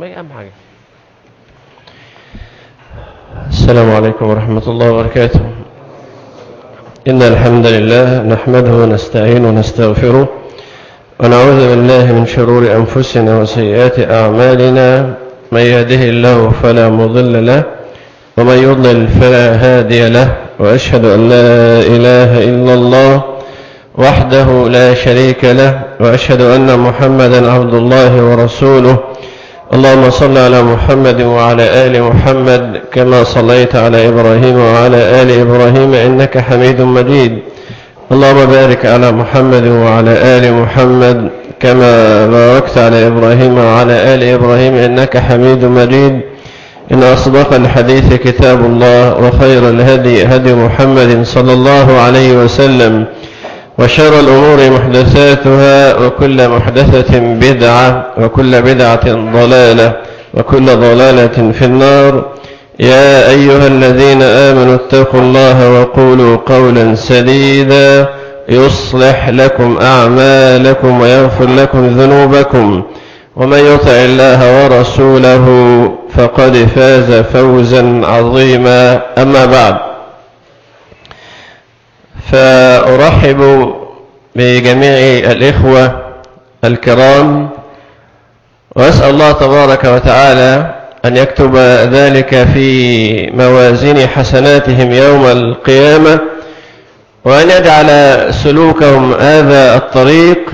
ما هي أهم حاجة؟ السلام عليكم ورحمة الله وبركاته. إن الحمد لله نحمده ونستعين ونستغفره ونعوذ بالله من شرور أنفسنا وسيئات أعمالنا. من يهده الله فلا مضل له ومن يضلل فلا هادي له وأشهد أن لا إله إلا الله وحده لا شريك له وأشهد أن محمدا عبد الله ورسوله. اللهم صل على محمد وعلى آل محمد كما صليت على إبراهيم وعلى آل إبراهيم إنك حميد مجيد. اللهم بارك على محمد وعلى آل محمد كما باركت على إبراهيم وعلى آل إبراهيم إنك حميد مجيد. إن أصدق الحديث كتاب الله وخير الهدي هدي محمد صلى الله عليه وسلم. وشر الأمور محدثاتها وكل محدثة بدعة وكل بدعة ضلالة وكل ضلالة في النار. يا أيها الذين آمنوا اتقوا الله وقولوا قولا سديدا. يصلح لكم أعمالكم ويغفر لكم ذنوبكم. ومن يطع الله ورسوله فقد فاز فوزا عظيما. أما بعد فأرحب بجميع الإخوة الكرام وأسأل الله تبارك وتعالى أن يكتب ذلك في موازين حسناتهم يوم القيامة وأن يجعل سلوكهم هذا الطريق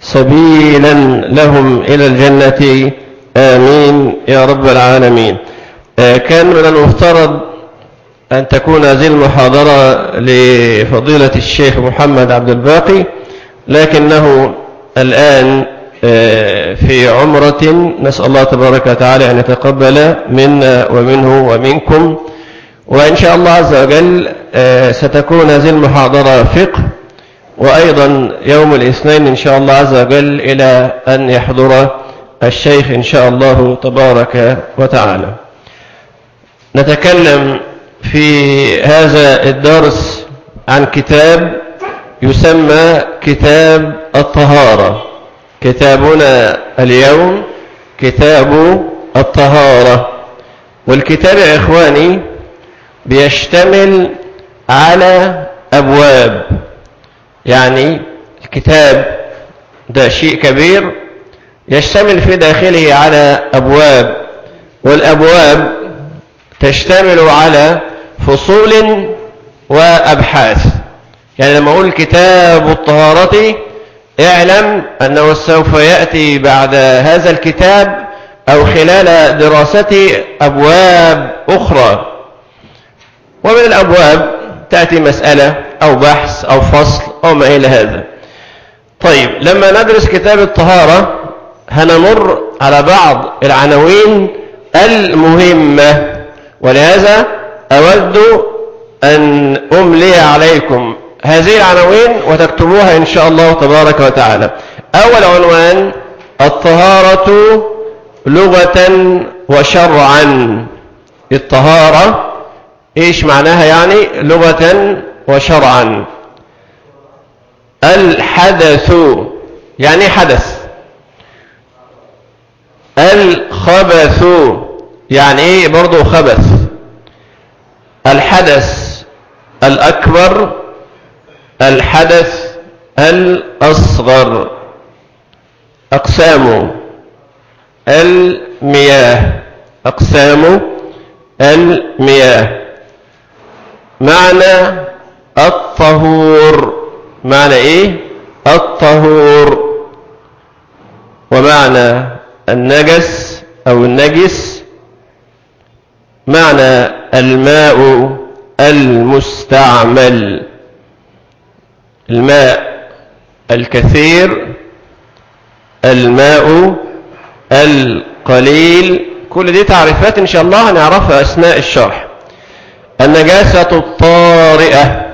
سبيلا لهم إلى الجنة. آمين يا رب العالمين. كان من المفترض أن تكون هذه المحاضرة لفضيلة الشيخ محمد عبد الباقي لكنه الآن في عمرة نسأل الله تبارك وتعالى أن يتقبل منا ومنه ومنكم. وإن شاء الله عز وجل ستكون هذه المحاضرة فقه وأيضا يوم الاثنين إن شاء الله عز وجل إلى أن يحضر الشيخ إن شاء الله تبارك وتعالى. نتكلم في هذا الدرس عن كتاب يسمى كتاب الطهارة. كتابنا اليوم كتاب الطهارة. والكتاب يا إخواني بيشتمل على أبواب. يعني الكتاب ده شيء كبير يشتمل في داخله على أبواب. والأبواب تشتمل على فصول وأبحاث. يعني لما أقول كتاب الطهارة اعلم أنه سوف يأتي بعد هذا الكتاب أو خلال دراسته أبواب أخرى. ومن الأبواب تأتي مسألة أو بحث أو فصل أو ما إلى هذا. طيب لما ندرس كتاب الطهارة هنمر على بعض العناوين المهمة. ولهذا أود أن أملي عليكم هذه العناوين وتكتبوها إن شاء الله تبارك وتعالى. أول عنوان الطهارة لغة وشرعا. الطهارة إيش معناها يعني؟ لغة وشرعا. الحدث يعني حدث. الخبث يعني إيه؟ برضو خبث. الحدث الأكبر الحدث الأصغر. أقسام المياه. أقسام المياه. معنى الطهور. معنى إيه؟ الطهور. ومعنى النجس أو النجس. معنى الماء المستعمل. الماء الكثير الماء القليل. كل دي تعريفات إن شاء الله هنعرفها أثناء الشرح. النجاسة الطارئة.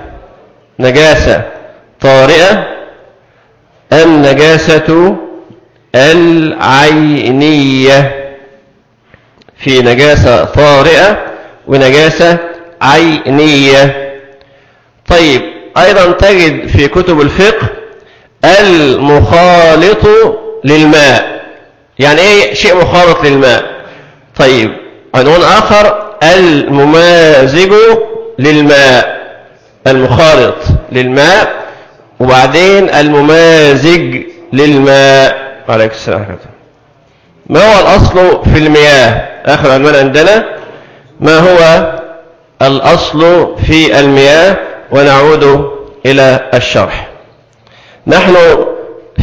نجاسة طارئة. النجاسة العينية. في نجاسة طارئة ونجاسة عينية. طيب أيضا تجد في كتب الفقه المخالط للماء. يعني إيه شيء مخالط للماء؟ طيب عنوان آخر الممازج للماء. المخالط للماء وبعدين الممازج للماء. عليك السلام ما هو الأصل في المياه؟ آخر عنوان عندنا ما هو الأصل في المياه ونعود إلى الشرح. نحن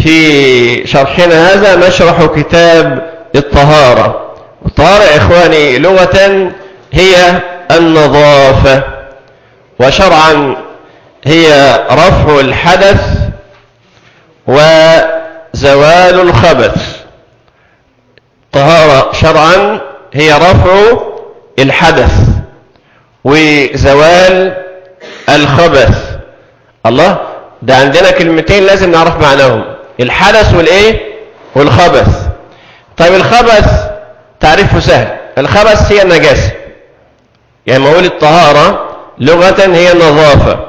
في شرحنا هذا نشرح كتاب الطهارة. الطهارة إخواني لغة هي النظافة وشرعا هي رفع الحدث وزوال الخبث. طهارة شرعا هي رفع الحدث وزوال الخبث. الله؟ ده عندنا كلمتين لازم نعرف معناهم. الحدث والإيه؟ والخبث. طيب الخبث تعريفه سهل. الخبث هي النجاسة. يعني ما أقول الطهارة لغة هي النظافة.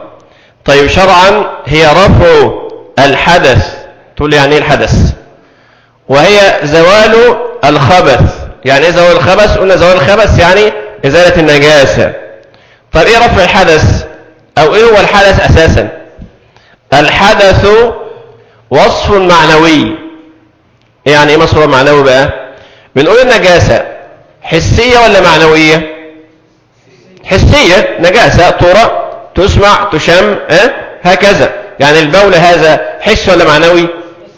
طيب شرعا هي رفع الحدث. تقول يعني إيه الحدث؟ وهي زوال الخبث. يعني إيه زوال الخبث قلنا زوال الخبث يعني إزالة النجاسة. طيب إيه رفع الحدث؟ أو إيه هو الحدث أساسا؟ الحدث وصف معنوي. يعني إيه مصر معنوي بقى؟ بنقول النجاسة. حسية ولا معنوية؟ حسية. نجاسة. ترى تسمع تشم آه؟ هكذا. يعني البول هذا حس ولا معنوي؟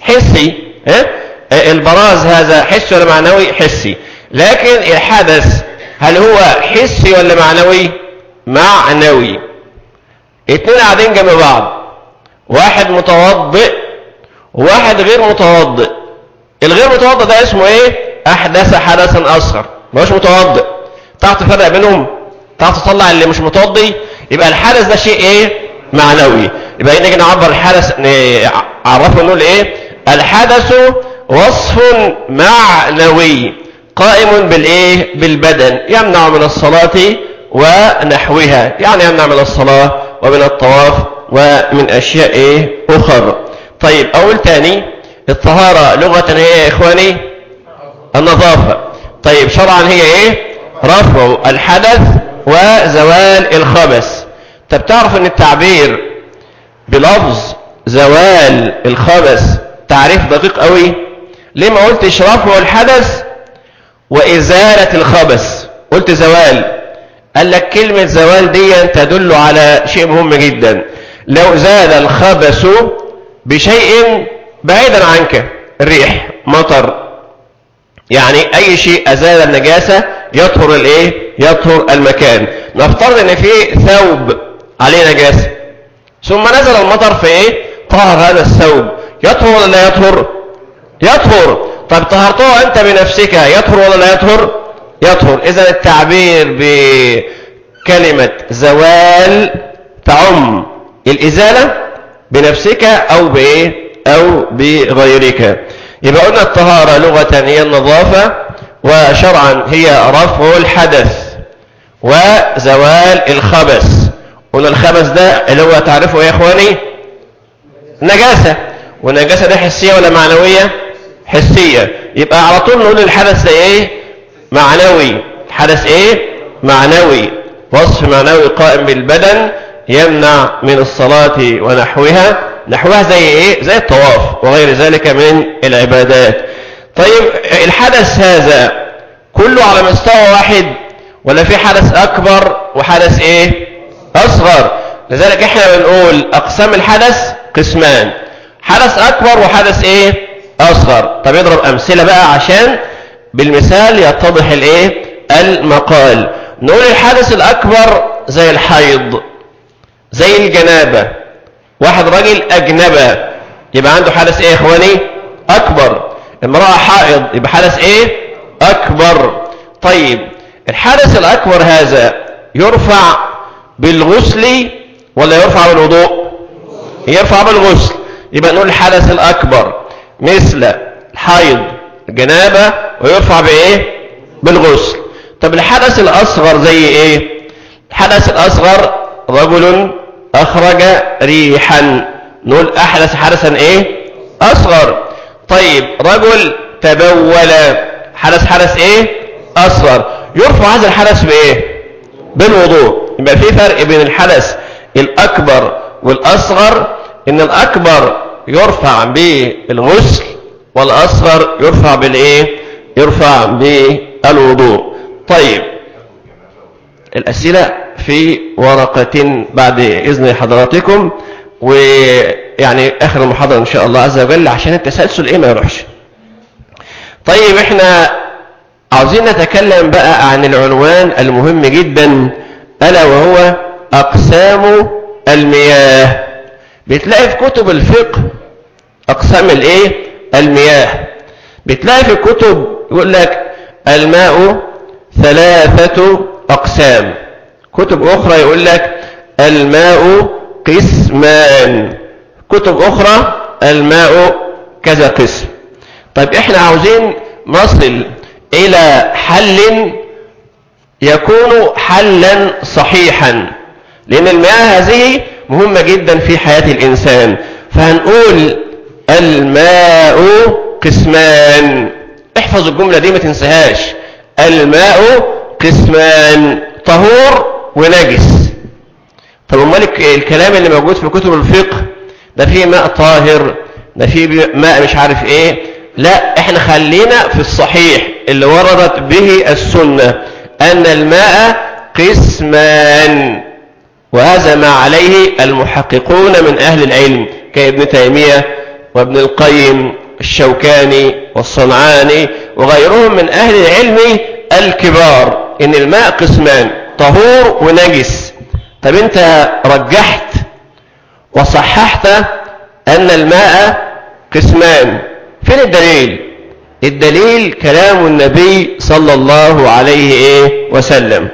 حسي؟ آه البراز هذا حسي ولا معنوي؟ حسي. لكن الحدث هل هو حسي ولا معنوي؟ معنوي. اتنين قاعدين جنب بعض. واحد متوضئ وواحد غير متوضئ. الغير متوضئ ده اسمه إيه؟ أحدث حدثا أصغر. مش متوضئ. تعرف تفرق بينهم؟ تعرف تطلع اللي مش متوضي يبقى الحدث ده شيء إيه؟ معنوي. يبقى نيجي نعبر الحدث نعرفه نقول إيه؟ الحدث وصف معنوي. قائم بالايه؟ بالبدن. يمنع من الصلاة ونحوها. يعني يمنع من الصلاة ومن الطواف ومن أشياء إيه أخر. طيب اول تاني. الطهارة لغة هي يا إخواني؟ النظافة. طيب شرعا هي إيه؟ رفع الحدث وزوال الخبث. طب تعرف إن التعبير بلفظ زوال الخبث تعريف دقيق قوي ليه ما قلتش رفع الحدث وإزالة الخبث. قلت زوال. قال لك كلمة زوال دي تدل على شيء مهم جدا. لو زال الخبث بشيء بعيدا عنك. الريح مطر. يعني أي شيء أزال النجاسة يطهر الإيه؟ يطهر المكان. نفترض إن في ثوب عليه نجاسة. ثم نزل المطر في إيه؟ طهر هذا الثوب. يطهر ولا لا يطهر؟ يطهر. طب طهرته انت بنفسك يطهر ولا لا يطهر؟ يطهر. اذا التعبير بكلمة زوال تعم الإزالة بنفسك أو بايه أو بغيرك. يبقى قلنا الطهارة لغة هي النظافة وشرعا هي رفع الحدث وزوال الخبث. قلنا الخبث ده اللي هو تعرفه يا إخواني نجاسة. والنجاسة ده حسية ولا معنوية؟ حسية. يبقى على طول نقول الحدث ده إيه؟ معنوي. الحدث إيه؟ معنوي. وصف معنوي قائم بالبدن يمنع من الصلاة ونحوها. نحوها زي إيه؟ زي الطواف وغير ذلك من العبادات. طيب الحدث هذا كله على مستوى واحد ولا في حدث أكبر وحدث إيه؟ أصغر؟ لذلك إحنا بنقول أقسام الحدث قسمان. حدث أكبر وحدث إيه؟ أصغر. طب يضرب أمثلة بقى عشان بالمثال يتضح الإيه؟ المقال. نقول الحدث الأكبر زي الحيض زي الجنابة. واحد راجل أجنبة يبقى عنده حدث إيه يا إخواني؟ أكبر. امرأة حائض يبقى حدث إيه؟ أكبر. طيب الحدث الأكبر هذا يرفع بالغسل ولا يرفع بالوضوء؟ يرفع بالغسل. يبقى نقول الحدث الأكبر. مثل الحيض الجنابة ويرفع بإيه؟ بالغسل. طب الحدث الأصغر زي إيه؟ الحدث الأصغر رجل أخرج ريحا. نقول أحدث حدثا إيه؟ أصغر. طيب رجل تبول حدث حدث إيه؟ أصغر. يرفع هذا الحدث بإيه؟ بالوضوء. يبقى في فرق بين الحدث الأكبر والأصغر إن الأكبر يرفع بالغسل والأصغر يرفع بالإيه؟ يرفع بالوضوء. طيب الأسئلة في ورقة بعد إذن حضراتكم ويعني آخر المحاضره إن شاء الله عز وجل عشان التسلسل إيه ما يروحش. طيب إحنا عاوزين نتكلم بقى عن العنوان المهم جدا ألا وهو أقسام المياه. بتلاقي في كتب الفقه أقسام الإيه؟ المياه. بتلاقي في الكتب يقول لك الماء ثلاثة أقسام. كتب أخرى يقول لك الماء قسمان. كتب أخرى الماء كذا قسم. طيب إحنا عاوزين نصل إلى حل يكون حلا صحيحا. لأن المياه هذه مهمة جدا في حياة الإنسان. فهنقول الماء قسمان. احفظ الجملة دي ما تنساهاش. الماء قسمان. طهور ونجس. طب أمال الكلام اللي موجود في كتب الفقه ده فيه ماء طاهر ده فيه ماء مش عارف إيه. لا إحنا خلينا في الصحيح اللي وردت به السنة أن الماء قسمان. وهذا ما عليه المحققون من أهل العلم كابن تيمية وابن القيم الشوكاني والصنعاني وغيرهم من أهل العلم الكبار. إن الماء قسمان طهور ونجس. طب أنت رجحت وصححت أن الماء قسمان. فين الدليل؟ الدليل كلام النبي صلى الله عليه وسلم.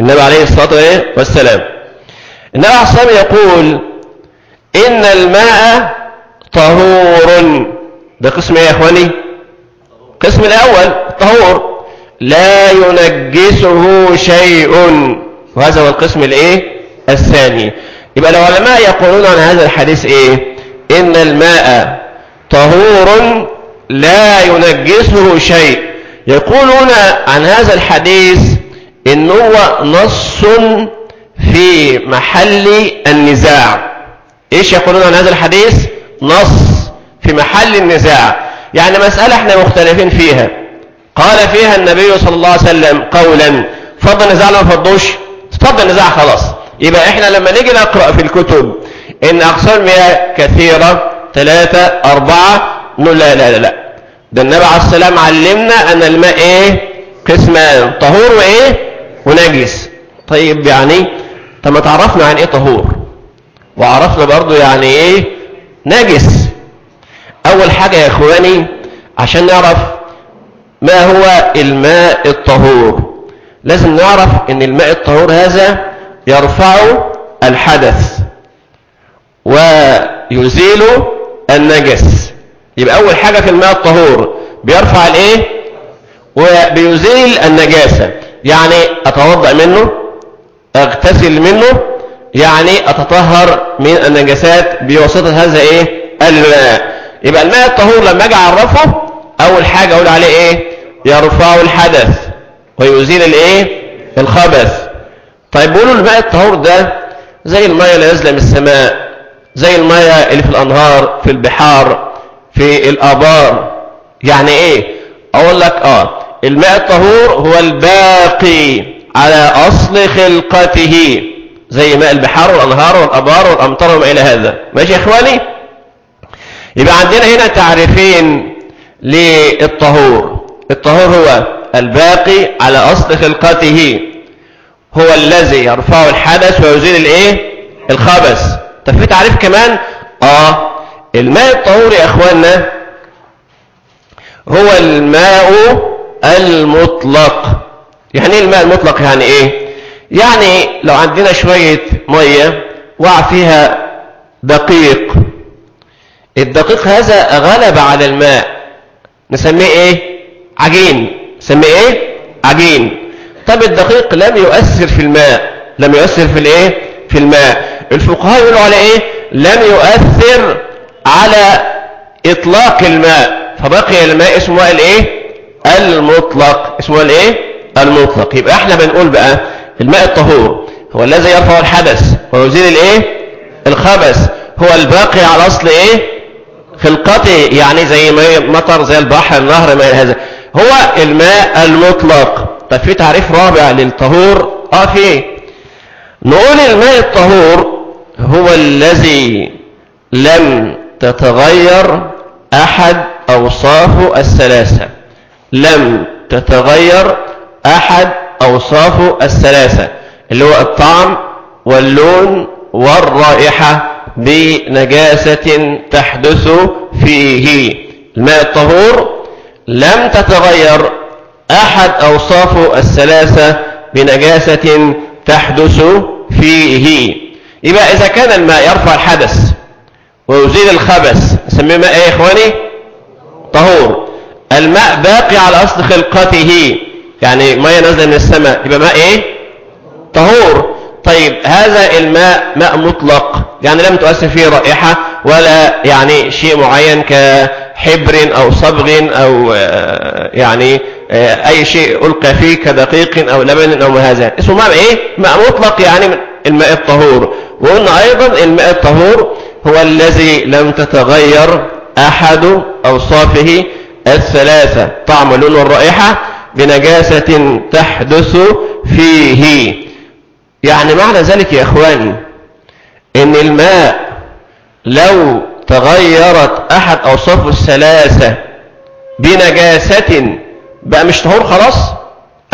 النبي عليه الصلاة والسلام. النبي عليه الصلاة يقول إن الماء طهور. ده قسم إيه يا إخواني؟ قسم الأول طهور لا ينجسه شيء. وهذا هو القسم الإيه؟ الثاني. يبقى العلماء يقولون عن هذا الحديث إيه؟ إن الماء طهور لا ينجسه شيء. يقولون عن هذا الحديث إن هو نص في محل النزاع. إيش يقولون عن هذا الحديث؟ نص في محل النزاع. يعني مسألة إحنا مختلفين فيها. قال فيها النبي صلى الله عليه وسلم قولا فضل النزاع لو ما فضوش. فضل النزاع خلاص. يبقى إحنا لما نيجي نقرأ في الكتب إن اقسام المياه كثيرة ثلاثة أربعة نقول لا لا لا لا. ده النبي عليه السلام علمنا أن الماء إيه؟ قسمان طهور وإيه؟ ونجس. طيب يعني طب ما تعرفنا عن إيه طهور؟ وعرفنا برضو يعني إيه؟ نجس. أول حاجة يا إخواني عشان نعرف ما هو الماء الطهور. لازم نعرف إن الماء الطهور هذا يرفع الحدث ويزيل النجس. يبقى أول حاجة في الماء الطهور بيرفع الإيه؟ وبيزيل النجاسة. يعني أتوضأ منه؟ اغتسل منه يعني أتطهر من النجاسات بواسطة هذا إيه؟ الماء. يبقى الماء الطهور لما أجي أعرفه أول حاجة أقول عليه إيه؟ يرفع الحدث ويزيل الإيه؟ الخبث. طيب بيقولوا الماء الطهور ده زي الماء اللي نازلة من السماء زي الماء اللي في الأنهار في البحار في الآبار. يعني إيه؟ أقول لك آه الماء الطهور هو الباقي. على أصل خلقته. زي ماء البحار والأنهار والأبار والأمطار وما إلى هذا. ماشي يا إخواني؟ يبقى عندنا هنا تعريفين للطهور. الطهور هو الباقي على أصل خلقته. هو الذي يرفع الحدث ويزيل الإيه؟ الخبث. طب في تعريف كمان؟ آه. الماء الطهور يا إخواننا هو الماء المطلق. يعني إيه الماء المطلق يعني إيه؟ يعني لو عندنا شوية مية وقع فيها دقيق. الدقيق هذا غلب على الماء. نسميه إيه؟ عجين. نسميه إيه؟ عجين. طب الدقيق لم يؤثر في الماء. لم يؤثر في الإيه؟ في الماء. الفقهاء يقولوا على إيه؟ لم يؤثر على إطلاق الماء. فبقي الماء اسمه الإيه؟ المطلق. اسمه الإيه؟ المطلق. يبقى إحنا بنقول بقى الماء الطهور هو الذي يرفع الحدث ويزيل الايه؟ الخبث هو الباقي على أصل إيه؟ خلقته يعني زي ما مطر زي البحر النهر ما هذا. هو الماء المطلق. طب في تعريف رابع للطهور. آه في نقول الماء الطهور هو الذي لم تتغير أحد اوصافه الثلاثة. لم تتغير أحد اوصافه الثلاثة اللي هو الطعم واللون والرائحة بنجاسة تحدث فيه. الماء الطهور لم تتغير أحد أوصافه الثلاثة بنجاسة تحدث فيه. يبقى إذا كان الماء يرفع الحدث ويزيل الخبث نسميه ماء إيه يا إخواني؟ طهور. الماء باقي على أصل خلقته. يعني مية نازلة من السماء يبقى ماء إيه؟ طهور. طيب هذا الماء ماء مطلق يعني لم تؤثر فيه رائحة ولا يعني شيء معين كحبر أو صبغ أو يعني أي شيء ألقى فيه كدقيق أو لبن أو ما هذا. اسمه ماء إيه؟ ماء مطلق يعني الماء الطهور. وقلنا أيضا الماء الطهور هو الذي لم تتغير أحد أوصافه الثلاثة طعم اللون والرائحة. بنجاسة تحدث فيه. يعني معنى ذلك يا إخواني إن الماء لو تغيرت أحد أوصافه الثلاثة بنجاسة بقى مش طهور خلاص؟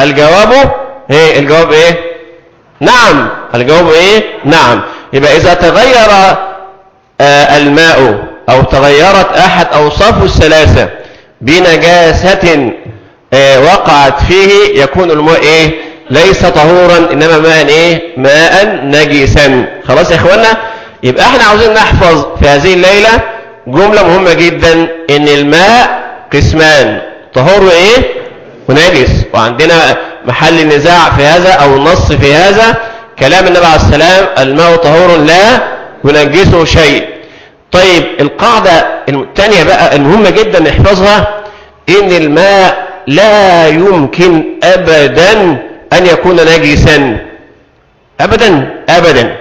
الجواب إيه؟ الجواب إيه؟ نعم. الجواب إيه؟ نعم. يبقى إذا تغير آه الماء أو تغيرت أحد أوصافه الثلاثة بنجاسة وقعت فيه يكون الماء إيه؟ ليس طهورا إنما ماء إيه؟ ماء نجسا. خلاص يا إخوانا يبقى إحنا عاوزين نحفظ في هذه الليلة جملة مهمة جدا إن الماء قسمان طهور إيه ونجس. وعندنا محل نزاع في هذا أو نص في هذا. كلام النبي عليه السلام الماء طهور لا ينجسه شيء. طيب القاعدة الثانية بقى المهمة جدا نحفظها إن الماء لا يمكن أبدا أن يكون نجسا. أبدا أبدا.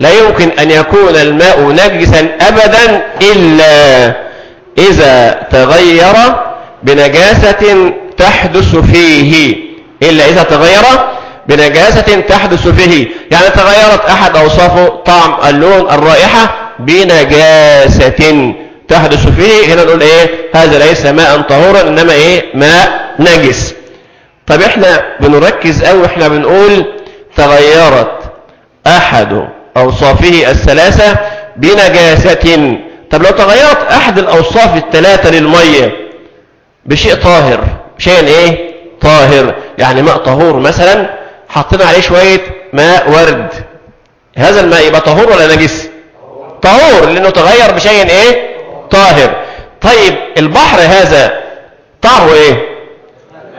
لا يمكن أن يكون الماء نجسا أبدا إلا إذا تغير بنجاسة تحدث فيه. إلا إذا تغير بنجاسة تحدث فيه. يعني تغيرت أحد أوصافه طعم اللون الرائحة بنجاسة تحدث فيه. هنا نقول إيه؟ هذا ليس ماء طهورا إنما إيه؟ ماء نجس. طب إحنا بنركز أو إحنا بنقول تغيرت أحد أوصافه الثلاثة بنجاسة. طب لو تغيرت أحد الأوصاف الثلاثة للمية بشيء طاهر شيء إيه؟ طاهر. يعني ماء طهور مثلا حطينا عليه شوية ماء ورد. هذا الماء يبقى طهور ولا نجس؟ طهور لأنه تغير بشيء إيه؟ طاهر. طيب البحر هذا طعمه إيه؟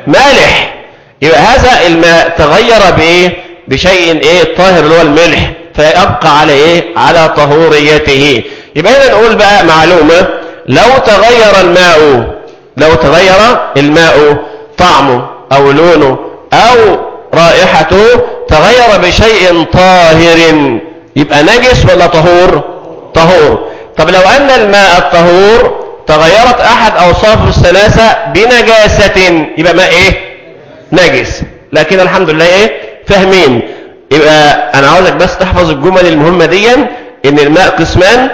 مالح. يبقى هذا الماء تغير بإيه؟ بشيء إيه؟ طاهر اللي هو الملح. فيبقى على إيه؟ على طهوريته. يبقى هنا نقول بقى معلومة. لو تغير الماء لو تغير الماء طعمه أو لونه أو رائحته تغير بشيء طاهر. يبقى نجس ولا طهور؟ طهور. طب لو أن الماء الطهور تغيرت أحد أوصافه الثلاثة بنجاسة. يبقى ماء إيه؟ نجس. لكن الحمد لله إيه؟ فاهمين. يبقى أنا عاوزك بس تحفظ الجمل المهمة دي إن الماء قسمان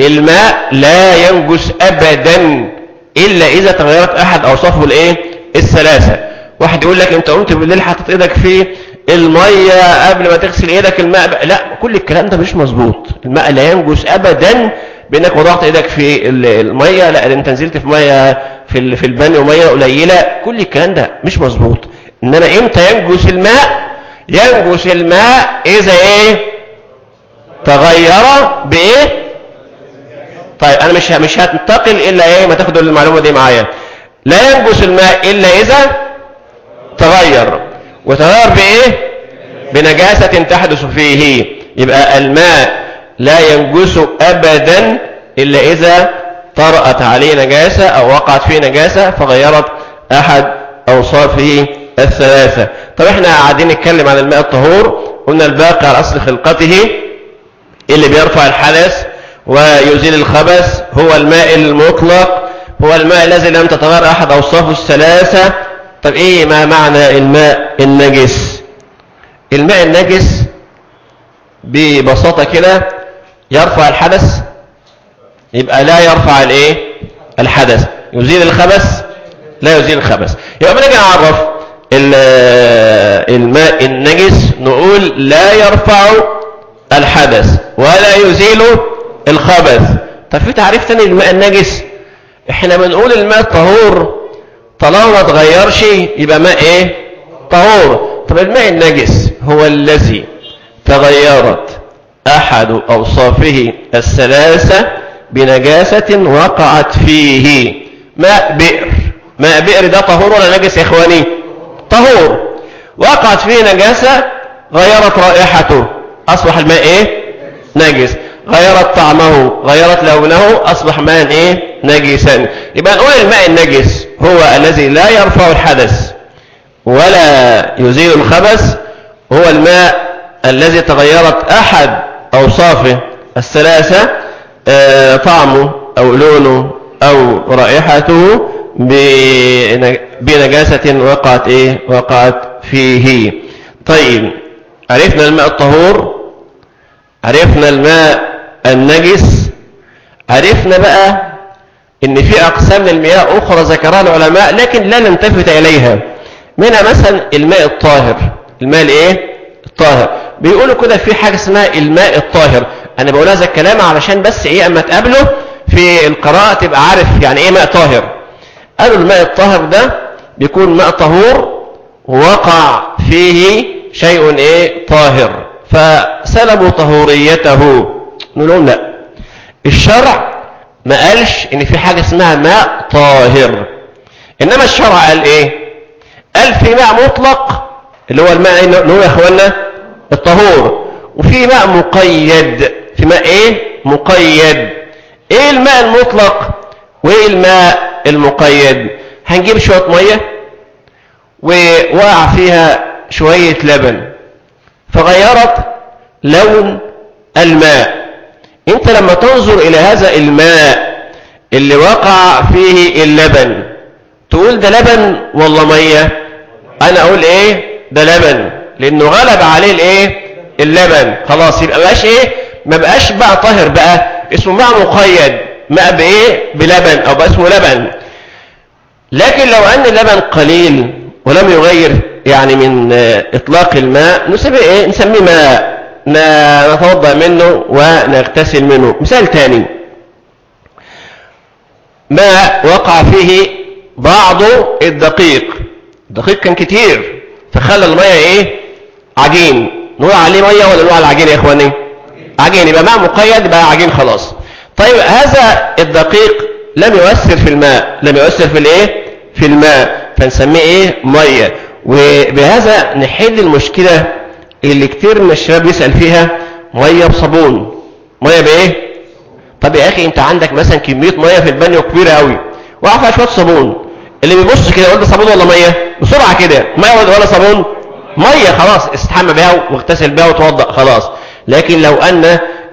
الماء لا ينجس أبدا إلا إذا تغيرت أحد أوصافه الإيه؟ الثلاثة. واحد يقول لك أنت قمت بالليل حاطط إيدك في المية قبل ما تغسل إيدك الماء بقى. لا كل الكلام ده مش مظبوط. الماء لا ينجس أبدا بأنك وضعت إيدك في المية لا أنت نزلت في مية في في البانيو مية قليلة. كل الكلام ده مش مظبوط. إنما إمتى ينجس الماء؟ ينجس الماء إذا إيه؟ تغير بإيه؟ طيب أنا مش مش هتنتقل إلا إيه؟ ما تاخدوا المعلومة دي معايا. لا ينجس الماء إلا إذا تغير. وتغير بإيه؟ بنجاسة تحدث فيه. يبقى الماء لا ينجس أبدا إلا إذا طرأت عليه نجاسة أو وقعت فيه نجاسة فغيرت أحد أوصافه الثلاثة. طب إحنا قاعدين نتكلم عن الماء الطهور قلنا الباقي على أصل خلقته اللي بيرفع الحدث ويزيل الخبث هو الماء المطلق هو الماء الذي لم تتغير أحد أوصافه الثلاثة. طب إيه ما معنى الماء النجس؟ الماء النجس ببساطة كده يرفع الحدث يبقى لا يرفع الايه؟ الحدث يزيل الخبث لا يزيل الخبث يبقى بنيجي نعرف الماء النجس نقول لا يرفع الحدث ولا يزيل الخبث. طب في تعريف تاني للماء النجس؟ إحنا بنقول الماء الطهور طالما ما اتغيرش يبقى ماء إيه؟ طهور. طب الماء النجس هو الذي تغيرت. أحد أوصافه الثلاثة بنجاسة وقعت فيه. ماء بئر؟ ماء بئر ده طهور ولا نجس يا إخواني؟ طهور. وقعت فيه نجاسة غيرت رائحته. أصبح الماء إيه؟ نجس. غيرت طعمه غيرت لونه أصبح ماء إيه؟ نجسا. يبقى نقول الماء النجس هو الذي لا يرفع الحدث ولا يزيل الخبث هو الماء الذي تغيرت أحد أوصافه الثلاثة آه طعمه أو لونه أو رائحته بنجاسة وقعت إيه؟ وقعت فيه. طيب عرفنا الماء الطهور عرفنا الماء النجس عرفنا بقى إن في أقسام للمياه أخرى ذكرها العلماء لكن لا نلتفت إليها. منها مثلا الماء الطاهر. الماء الإيه؟ الطاهر. بيقولوا كده في حاجة اسمها الماء الطاهر. أنا بقول هذا الكلام علشان بس إيه أما تقابله في القراءة تبقى عارف يعني إيه ماء طاهر. قالوا الماء الطاهر ده بيكون ماء طهور وقع فيه شيء إيه طاهر. فسلبوا طهوريته. نقول لهم لا. الشرع ما قالش إن في حاجة اسمها ماء طاهر. إنما الشرع قال إيه؟ قال في ماء مطلق اللي هو الماء اللي هو يا اخوانا الطهور. وفي ماء مقيد. في ماء إيه؟ مقيد. إيه الماء المطلق؟ وإيه الماء المقيد؟ هنجيب شوية مية ووقع فيها شوية لبن. فغيرت لون الماء. أنت لما تنظر إلى هذا الماء اللي وقع فيه اللبن تقول ده لبن ولا مية؟ أنا أقول إيه؟ ده لبن. لأنه غلب عليه الإيه؟ اللبن. خلاص يبقى بقاش إيه؟ ما بقاش بقى طاهر بقى. اسمه ماء مقيد. ماء بإيه؟ بلبن أو بقى اسمه لبن. لكن لو أن اللبن قليل ولم يغير يعني من إطلاق الماء نسميه إيه؟ نسميه ماء. نتوضأ منه ونغتسل منه. مثال تاني. ماء وقع فيه بعض الدقيق. الدقيق كان كتير فخلى المية إيه؟ عجين. نقول عليه مية ولا نقول على عجين يا إخواني. عجين يبقى ماء مقيد يبقى عجين خلاص. طيب هذا الدقيق لم يؤثر في الماء. لم يؤثر في الإيه؟ في الماء. فنسميه إيه؟ مية. وبهذا نحل المشكلة اللي كتير من الشباب يسأل فيها مية بصابون. مية بإيه؟ طب يا أخي أنت عندك مثلا كمية مية في البانيو كبيرة قوي وقع شوية صابون. اللي بيبص كده يقول ده صابون ولا مية؟ بسرعة كده. مية ولا صابون؟ مية خلاص استحمى بها واغتسل بها وتوضأ خلاص. لكن لو أن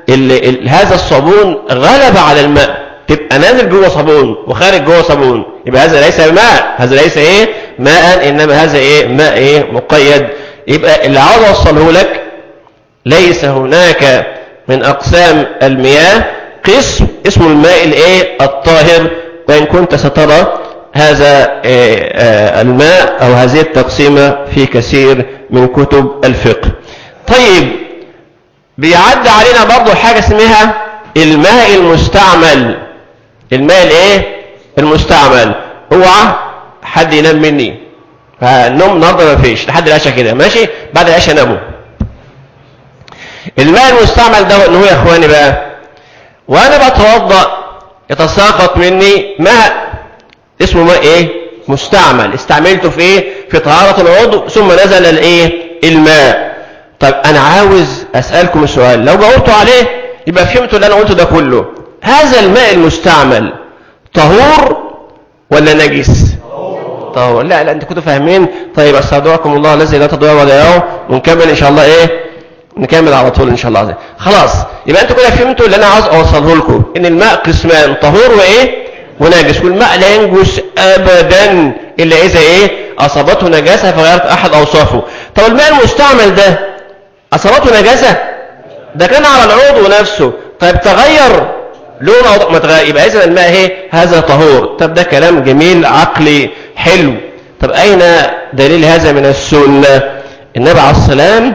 ال ال هذا الصابون غلب على الماء تبقى نازل جوه صابون وخارج جوه صابون يبقى هذا ليس ماء هذا ليس إيه؟ ماء إنما هذا إيه؟ ماء إيه؟ مقيد. يبقى اللي عاوز اوصله لك ليس هناك من أقسام المياه قسم اسمه الماء الإيه؟ الطاهر. وإن كنت سترى هذا الماء أو هذه التقسيمة في كثير من كتب الفقه. طيب بيعد علينا برضو حاجة اسمها الماء المستعمل. الماء الايه؟ المستعمل. اوعى حد ينام مني. فالنوم النهارده ما فيش لحد العشاء كده. ماشي؟ بعد العشاء ناموا الماء المستعمل ده ان هو يا اخواني بقى وأنا بتوضأ يتساقط مني ماء اسمه ماء إيه مستعمل استعملته في إيه في طهارة العضو ثم نزل الايه الماء طب أنا عاوز اسألكم السؤال لو جاوبتوا عليه يبقى فهمتوا اللي أنا قلته ده كله هذا الماء المستعمل طهور ولا نجس طهور لا لا انت كنتوا فاهمين طيب استودعكم الله الذي لا تضيع ودائعه ونكمل ان شاء الله إيه نكمل على طول ان شاء الله عزيز. خلاص يبقى أنتوا كده فهمتوا اللي أنا عاوز اوصله لكم ان الماء قسمان طهور وايه ونجس والماء لا ينجس ابدا إلا إذا إيه؟ أصابته نجاسة فغيرت أحد أوصافه. طب الماء المستعمل ده أصابته نجاسة؟ ده كان على العضو نفسه. طيب تغير لون أو ما تغير. يبقى اذا الماء إيه؟ هذا طهور. طب ده كلام جميل عقلي حلو. طب أين دليل هذا من السنة؟ النبي عليه السلام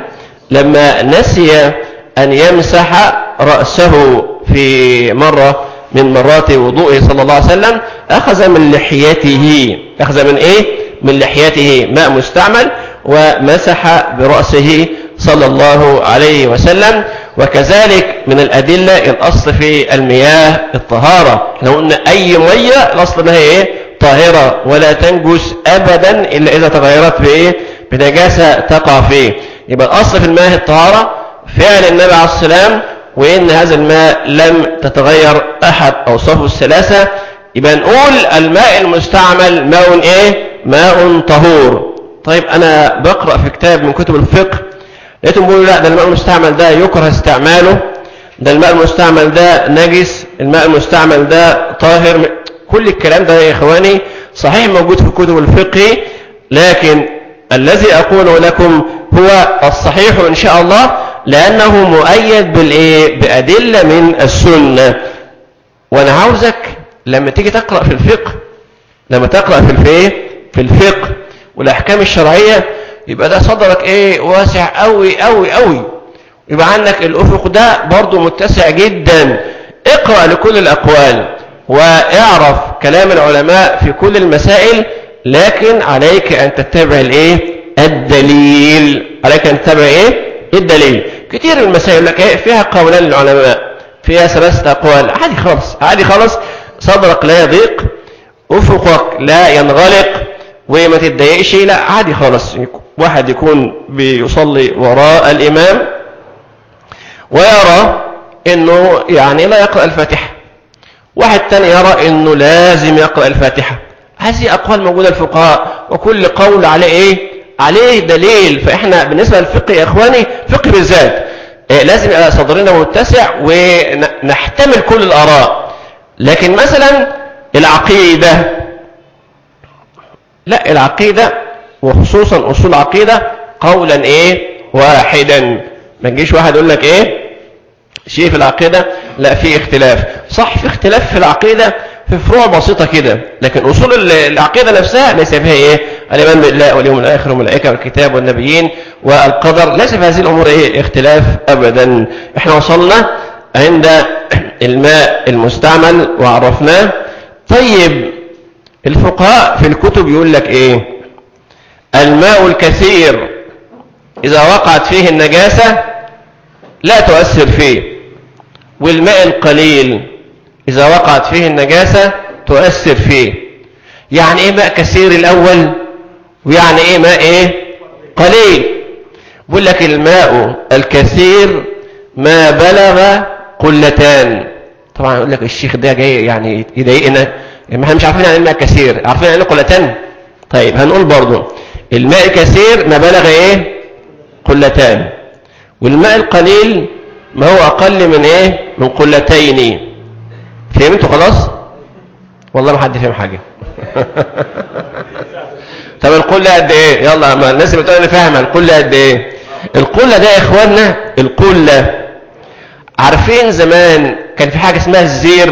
لما نسي أن يمسح رأسه في مرة من مرات وضوءه صلى الله عليه وسلم أخذ من لحيته. أخذ من إيه؟ من لحيته. ماء مستعمل ومسح برأسه صلى الله عليه وسلم. وكذلك من الأدلة الأصل في المياه الطهارة. إحنا قلنا أي مية الأصل انها إيه؟ طاهرة ولا تنجس أبدا إلا إذا تغيرت بإيه بنجاسة تقع فيه. يبقى الأصل في المياه الطهارة فعل النبي عليه السلام وإن هذا الماء لم تتغير أحد أوصافه الثلاثة يبقى نقول الماء المستعمل ماء إيه؟ ماء طهور. طيب أنا بقرأ في كتاب من كتب الفقه لقيتهم بيقولوا لا ده الماء المستعمل ده يكره استعماله ده الماء المستعمل ده نجس الماء المستعمل ده طاهر كل الكلام ده يا إخواني صحيح موجود في كتب الفقه لكن الذي أقوله لكم هو الصحيح إن شاء الله لأنه مؤيد بالإيه؟ بأدلة من السنة. وأنا عاوزك لما تيجي تقرأ في الفقه لما تقرأ في الفقه في الفقه. والأحكام الشرعية يبقى ده صدرك إيه؟ واسع قوي قوي قوي يبقى عندك الأفق ده برضو متسع جدا. اقرأ لكل الأقوال واعرف كلام العلماء في كل المسائل لكن عليك أن تتبع الإيه؟ الدليل. عليك أن تتبع إيه؟ الدليل. كتير من المسائل لك فيها قولان للعلماء فيها ثلاثة أقوال. عادي خالص عادي خالص صدرك لا يضيق أفقك لا ينغلق وما تتضايقش لا. عادي خالص واحد يكون بيصلي وراء الإمام ويرى إنه يعني لا يقرأ الفاتحة. واحد تاني يرى إنه لازم يقرأ الفاتحة. هذه أقوال موجودة الفقهاء وكل قول عليه إيه عليه دليل. فإحنا بالنسبة للفقه يا إخواني فقه بالذات إيه لازم يبقى صدرنا متسع ونحتمل كل الآراء. لكن مثلا العقيدة. لا العقيدة وخصوصا أصول عقيدة قولا إيه؟ واحدا. ما تجيش واحد يقول لك إيه؟ شيء في العقيدة؟ لا في اختلاف. صح في اختلاف في العقيدة في فروع بسيطة كده. لكن أصول العقيدة نفسها ليس فيها إيه؟ الإيمان بالله واليوم الآخر والملائكة والكتاب والنبيين والقدر. ليس في هذه الأمور إيه؟ اختلاف أبدا. إحنا وصلنا عند الماء المستعمل وعرفناه. طيب الفقهاء في الكتب يقول لك إيه؟ الماء الكثير إذا وقعت فيه النجاسة لا تؤثر فيه والماء القليل إذا وقعت فيه النجاسة تؤثر فيه. يعني إيه ماء كثير الأول؟ ويعني إيه ماء إيه؟ قليل. بقول لك الماء الكثير ما بلغ قلتان. طبعا يقول لك الشيخ ده جاي يعني يضايقنا. ما إحنا مش عارفين يعني الماء كثير. عارفين يعني قلتان؟ طيب هنقول برضو. الماء كثير ما بلغ إيه؟ قلتان. والماء القليل ما هو أقل من إيه؟ من قلتين. فهمتوا خلاص؟ والله ما حد فهم حاجة. طب القلة قد إيه؟ يلا ما الناس اللي بتقول أنا فاهمة. القلة قد إيه؟ القلة ده يا إخواننا القلة. عارفين زمان كان في حاجة اسمها الزير؟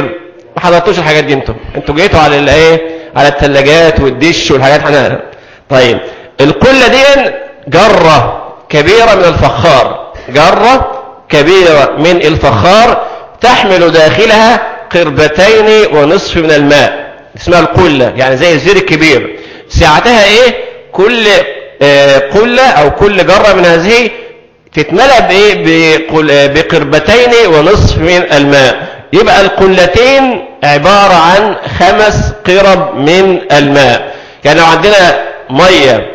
ما حضرتوش الحاجات دي أنتوا. أنتوا جيتوا على الايه على الثلاجات والدش والحاجات. إحنا طيب القلة دي جرة كبيرة من الفخار. جرة كبيرة من الفخار تحمل داخلها قربتين ونصف من الماء. اسمها القلة يعني زي الزير الكبير. سعتها إيه؟ كل آه قلة أو كل جرة من هذه تتملى بإيه؟ بقربتين ونصف من الماء. يبقى القلتين عبارة عن خمس قرب من الماء. يعني لو عندنا مية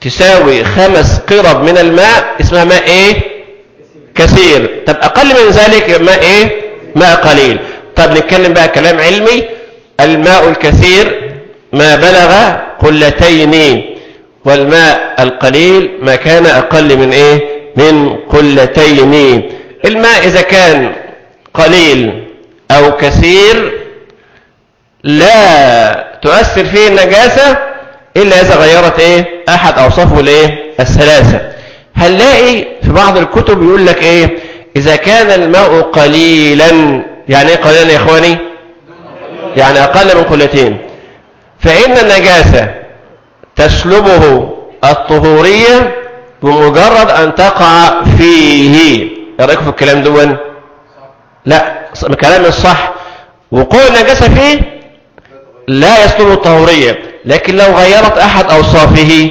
تساوي خمس قرب من الماء اسمها ماء إيه؟ كثير. طب أقل من ذلك ماء إيه؟ ماء قليل. طب نتكلم بقى كلام علمي. الماء الكثير ما بلغ قلتين والماء القليل ما كان أقل من إيه؟ من قلتين. الماء إذا كان قليل أو كثير لا تؤثر فيه النجاسة إلا إذا غيرت إيه؟ أحد أوصافه الإيه الثلاثة. هنلاقي في بعض الكتب يقول لك إيه؟ إذا كان الماء قليلا يعني إيه قليلا يا إخواني؟ يعني أقل من قلتين. فإن النجاسة تسلبه الطهورية بمجرد أن تقع فيه. إيه رأيكم في الكلام دون لا الكلام الصح. وقوع النجاسة فيه لا يسلبه الطهورية لكن لو غيرت أحد أوصافه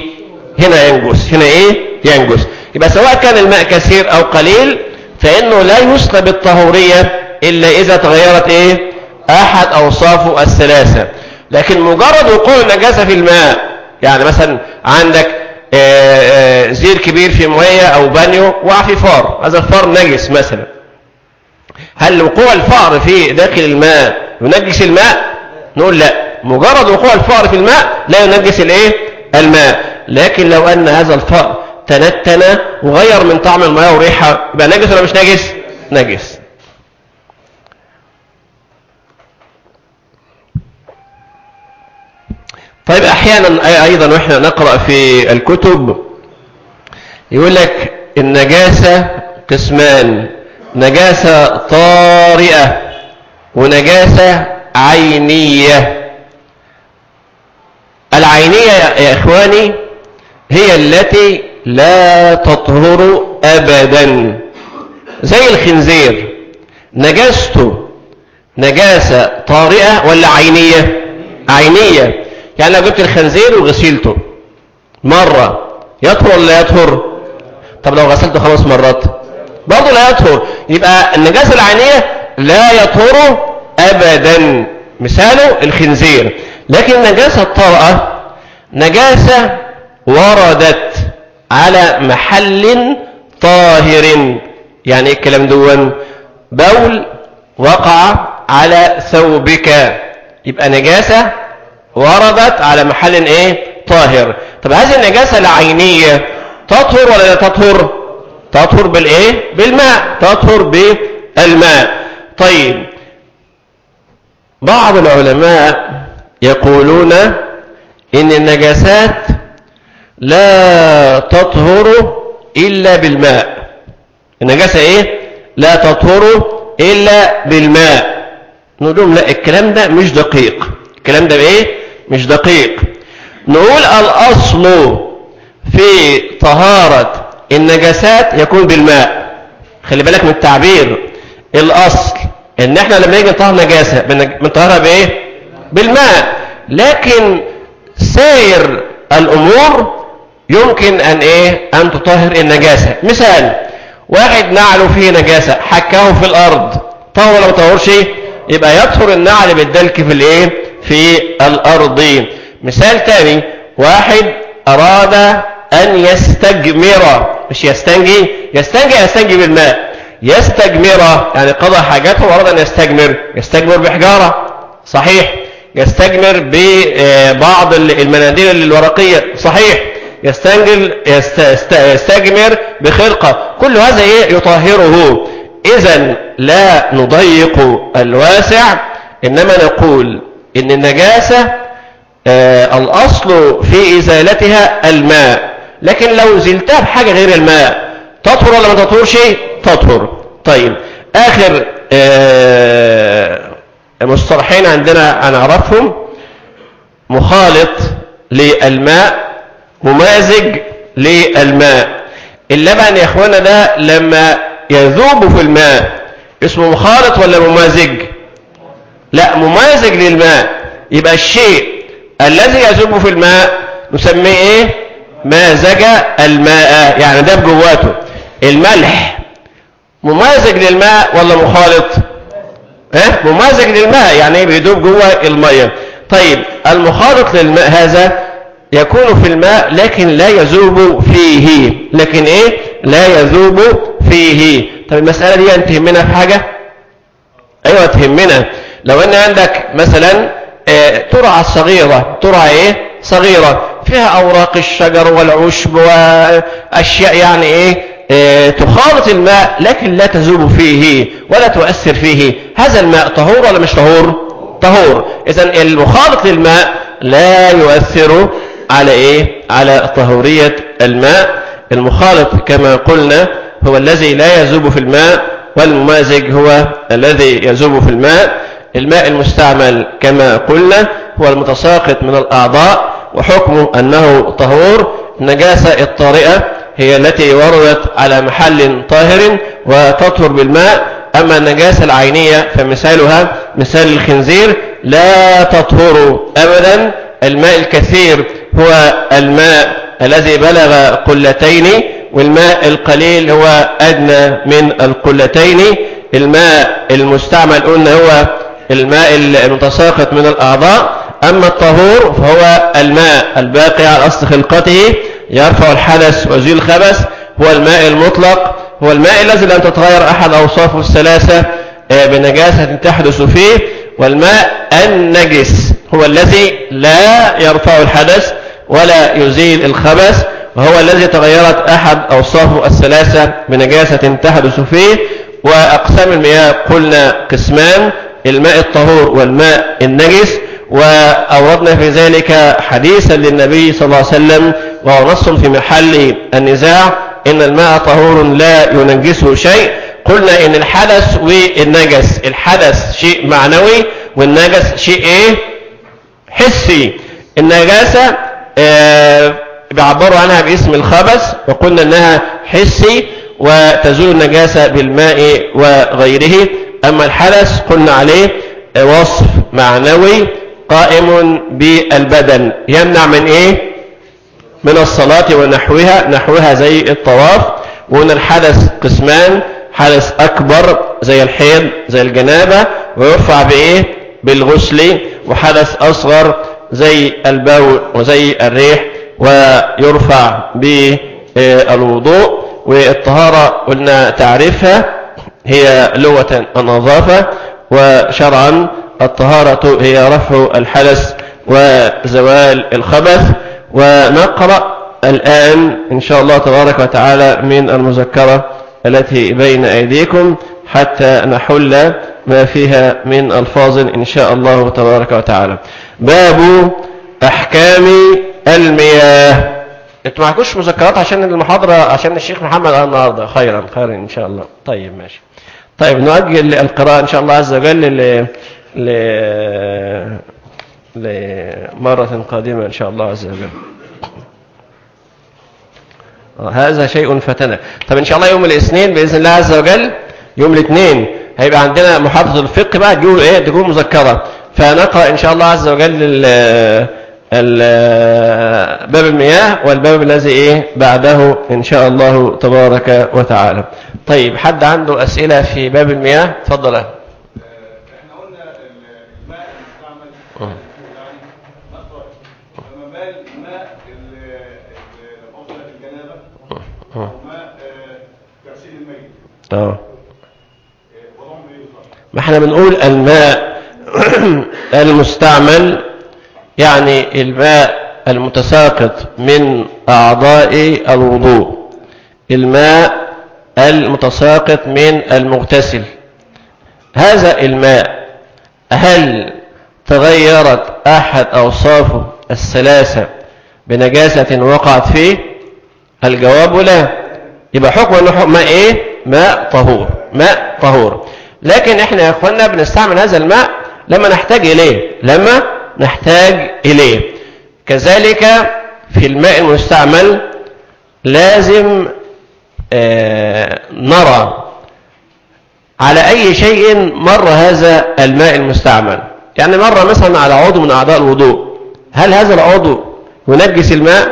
هنا ينجس. هنا إيه؟ ينجس. يبقى سواء كان الماء كثير أو قليل فإنه لا يسلب الطهورية إلا إذا تغيرت إيه؟ أحد أوصافه الثلاثة. لكن مجرد وقوع النجاسة في الماء يعني مثلا عندك آه، آه، زير كبير في مية أو بانيو وقع في فار. هذا الفار نجس مثلا. هل وقوع الفأر في داخل الماء ينجس الماء؟ نقول لا. مجرد وقوع الفأر في الماء لا ينجس الإيه؟ الماء. لكن لو أن هذا الفأر تنتن وغير من طعم الماء وريحة يبقى نجس ولا مش نجس؟ نجس. طيب أحيانا أيضا وإحنا نقرأ في الكتب يقول لك النجاسة قسمان نجاسة طارئة ونجاسة عينية. العينية يا إخواني هي التي لا تطهر أبدا. زي الخنزير. نجاسته نجاسة طارئة ولا عينية؟ عينية. يعني لو جبت الخنزير وغسلته. مرة. يطهر ولا لا يطهر؟ طب لو غسلته خمس مرات. برضه لا يطهر. يبقى النجاسة العينية لا يطهر أبدا. مثاله الخنزير. لكن النجاسة الطارئة نجاسة وردت على محل طاهر. يعني إيه الكلام دون؟ بول وقع على ثوبك. يبقى نجاسة وردت على محل إيه؟ طاهر. طب هذه النجاسة العينية تطهر ولا لا تطهر؟ تطهر بالإيه؟ بالماء. تطهر بالماء. طيب. بعض العلماء يقولون إن النجاسات لا تطهر إلا بالماء. النجاسة إيه؟ لا تطهر إلا بالماء. نقول لهم لا الكلام ده مش دقيق. الكلام ده إيه مش دقيق. نقول الأصل في طهارة النجاسات يكون بالماء. خلي بالك من التعبير. الأصل إن إحنا لما نيجي نطهر نجاسة بنطهرها بإيه؟ بالماء. لكن سائر الأمور يمكن أن إيه؟ أن تطهر النجاسة. مثال واحد نعله فيه نجاسة حكاه في الأرض. طهر ولا ما طهرش؟ يبقى يطهر النعل بالدلك في الإيه؟ في الأرض. مثال تاني واحد أراد أن يستجمر. مش يستنجي؟ يستنجي يستنجي بالماء. يستجمر يعني قضى حاجته وأراد أن يستجمر. يستجمر بحجارة صحيح. يستجمر ببعض المناديل الورقية صحيح. يستنجل يستجمر بخرقة كل هذا إيه؟ يطهره. اذا لا نضيق الواسع إنما نقول إن النجاسة آه الأصل في إزالتها الماء. لكن لو زلتها بحاجة غير الماء تطهر ولا ما تطهرش؟ تطهر. طيب آخر آه مصطلحين عندنا هنعرفهم مخالط للماء ممازج للماء. اللبن يا إخوانا ده لما يذوب في الماء اسمه مخالط ولا ممازج؟ لا ممازج للماء. يبقى الشيء الذي يذوب في الماء نسميه إيه؟ مازج الماء. يعني ده بجواته. الملح. ممازج للماء ولا مخالط؟ ها؟ ممازج للماء. يعني إيه؟ بيدوب جوه المية. طيب المخالط للماء هذا يكون في الماء لكن لا يذوب فيه. لكن إيه؟ لا يذوب فيه. طب المسألة دي تهمنا في حاجة؟ أيوه تهمنا لو أن عندك مثلا آه، ترعى صغيرة ترعى إيه؟ صغيرة. فيها أوراق الشجر والعشب وأشياء يعني إيه؟ آه، تخالط الماء لكن لا تذوب فيه ولا تؤثر فيه. هذا الماء طهور ولا مش طهور؟ طهور. اذا المخالط للماء لا يؤثر على إيه؟ على طهورية الماء. المخالط كما قلنا هو الذي لا يذوب في الماء والممازج هو الذي يذوب في الماء. الماء المستعمل كما قلنا هو المتساقط من الأعضاء وحكمه أنه طهور النجاسة الطارئة هي التي وردت على محل طاهر وتطهر بالماء. أما النجاسة العينية فمثالها مثال الخنزير لا تطهر أبدا. الماء الكثير هو الماء الذي بلغ قلتين والماء القليل هو أدنى من القلتين. الماء المستعمل قلنا هو الماء المتساقط من الأعضاء أما الطهور فهو الماء الباقي على أصل خلقته يرفع الحدث ويزيل الخبث هو الماء المطلق هو الماء الذي لم تتغير أحد أوصافه الثلاثة آه، بنجاسة تحدث فيه والماء النجس هو الذي لا يرفع الحدث ولا يزيل الخبث وهو الذي تغيرت أحد أوصافه الثلاثة بنجاسة تحدث فيه وأقسام المياه قلنا قسمان الماء الطهور والماء النجس وأوردنا في ذلك حديثا للنبي صلى الله عليه وسلم وهو نص في محل النزاع إن الماء طهور لا ينجسه شيء. قلنا إن الحدث والنجس الحدث شيء معنوي والنجس شيء إيه؟ حسي. النجاسة آه بيعبروا عنها باسم الخبث وقلنا إنها حسي وتزول النجاسة بالماء وغيره. أما الحدث قلنا عليه وصف معنوي قائم بالبدن يمنع من إيه؟ من الصلاة ونحوها نحوها زي الطواف. وان الحدث قسمان حدث أكبر زي الحيض زي الجنابة. ويرفع بإيه؟ بالغسل. وحدث أصغر زي البول وزي الريح. ويرفع بالوضوء والطهارة قلنا تعرفها هي لغة النظافة وشرعا الطهارة هي رفع الحدث وزوال الخبث. ونقرأ الآن إن شاء الله تبارك وتعالى من المذكرة التي بين أيديكم حتى نحل ما فيها من ألفاظ إن شاء الله تبارك وتعالى. باب أحكام المياه. أنتوا معكوش مذكرات عشان المحاضرة عشان الشيخ محمد النهاردة؟ خيرا خيرا إن شاء الله. طيب ماشي. طيب نؤجل القراءة إن شاء الله عز وجل ل... ل... لمرة قادمة إن شاء الله عز وجل. هذا شيء فتنة. طب إن شاء الله يوم الاثنين بإذن الله عز وجل يوم الاثنين هيبقى عندنا محافظة الفقه بقى تقول إيه؟ تقول مذكرة. فنقرأ إن شاء الله عز وجل باب المياه والباب الذي إيه بعده إن شاء الله تبارك وتعالى. طيب حد عنده أسئلة في باب المياه؟ تفضل. إحنا قلنا الماء المستعمل فما بال الماء الفضل الجنابه وماء تغسيل الميت إيه؟ ما إحنا بنقول الماء المستعمل يعني الماء المتساقط من أعضاء الوضوء الماء المتساقط من المغتسل. هذا الماء هل تغيرت أحد أوصافه الثلاثة بنجاسة وقعت فيه؟ الجواب لا. يبقى حكم انه ماء إيه؟ ماء طهور ماء طهور. لكن إحنا يا اخوانا بنستعمل هذا الماء لما نحتاج إليه لما نحتاج إليه. كذلك في الماء المستعمل لازم آه نرى على أي شيء مر هذا الماء المستعمل. يعني مر مثلا على عضو من أعضاء الوضوء. هل هذا العضو ينجس الماء؟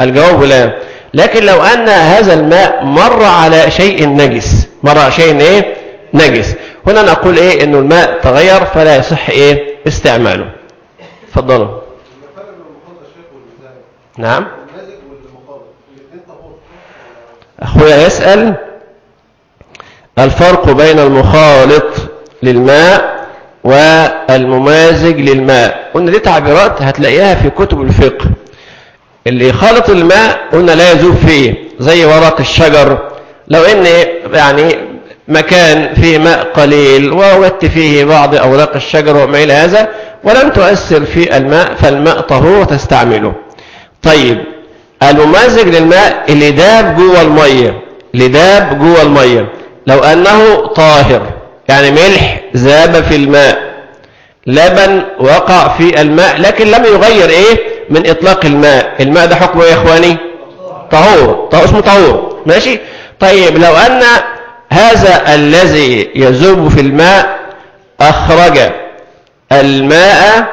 الجواب لا. لكن لو أن هذا الماء مر على شيء نجس مر على شيء إيه؟ نجس. هنا نقول إيه؟ إنه الماء تغير فلا يصح إيه؟ استعماله. تفضلوا. نعم. أخويا يسأل الفرق بين المخالط للماء والممازج للماء. قلنا دي تعبيرات هتلاقيها في كتب الفقه. اللي خالط الماء قلنا لا يذوب فيه زي ورق الشجر. لو إن يعني مكان فيه ماء قليل ووجدت فيه بعض أوراق الشجر وما إلى هذا ولم تؤثر في الماء فالماء طهور وتستعمله. طيب الممازج للماء اللي داب جوه المية اللي داب جوه المية لو أنه طاهر يعني ملح ذاب في الماء لبن وقع في الماء لكن لم يغير إيه؟ من إطلاق الماء. الماء ده حكمه يا إخواني؟ طهور. طهور اسمه طهور. ماشي؟ طيب لو أن هذا الذي يذوب في الماء أخرج الماء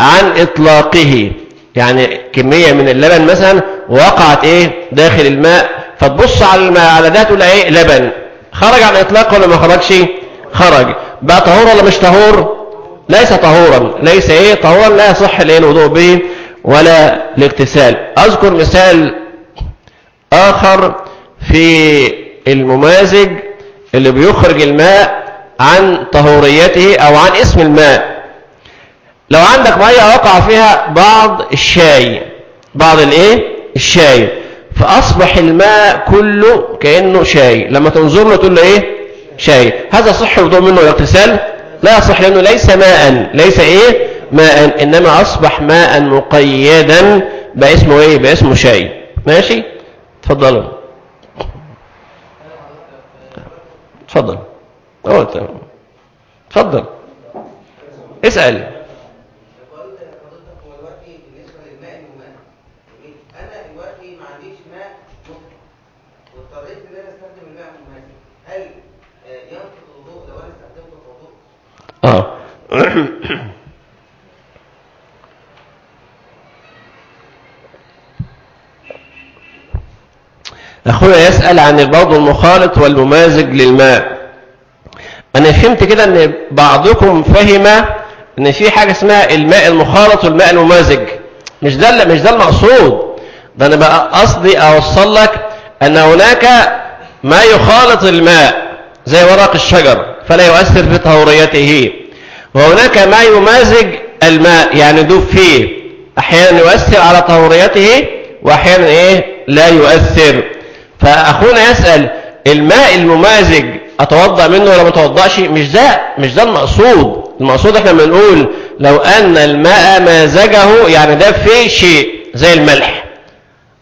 عن إطلاقه. يعني كمية من اللبن مثلا وقعت إيه؟ داخل الماء. فتبص على الماء على ده تقول إيه؟ لبن. خرج عن إطلاقه ولا ما خرجش؟ خرج. بقى طهور ولا مش طهور؟ ليس طهورا. ليس إيه؟ طهورا لا يصح الايه الوضوء به ولا الاغتسال أذكر مثال آخر في الممازج اللي بيخرج الماء عن طهوريته أو عن اسم الماء. لو عندك مية وقع فيها بعض الشاي بعض الإيه؟ الشاي. فأصبح الماء كله كأنه شاي. لما تنظر له تقول له إيه؟ شاي. هذا صح الوضوء منه الاغتسال لا يصح لأنه ليس ماء. ليس إيه؟ ماء. إنما أصبح ماء مقيدا باسمه إيه؟ باسمه شاي. ماشي؟ تفضلوا. تفضل أول تمام تفضل اسأل بقول لحضرتك هو دلوقتي بالنسبة للماء المماء جميل؟ أنا دلوقتي ما عنديش ماء مطلق واضطريت ان أنا استخدم الماء المماء هل ينقض الوضوء لو أنا استخدمته في الوضوء؟ آه أخويا يسأل عن البوض المخالط والممازج للماء. أنا فهمت كده إن بعضكم فهم إن في حاجة اسمها الماء المخالط والماء الممازج. مش ده مش ده المقصود. ده أنا بقى قصدي أوصل لك أن هناك ما يخالط الماء زي ورق الشجر فلا يؤثر في طهوريته. وهناك ما يمازج الماء يعني دوب فيه. أحيانا يؤثر على طهوريته وأحيانا إيه؟ لا يؤثر. فأخونا يسأل الماء الممازج أتوضأ منه ولا ما اتوضاش مش ده مش ده المقصود. المقصود إحنا بنقول لو أن الماء مازجه يعني ده فيه شيء زي الملح.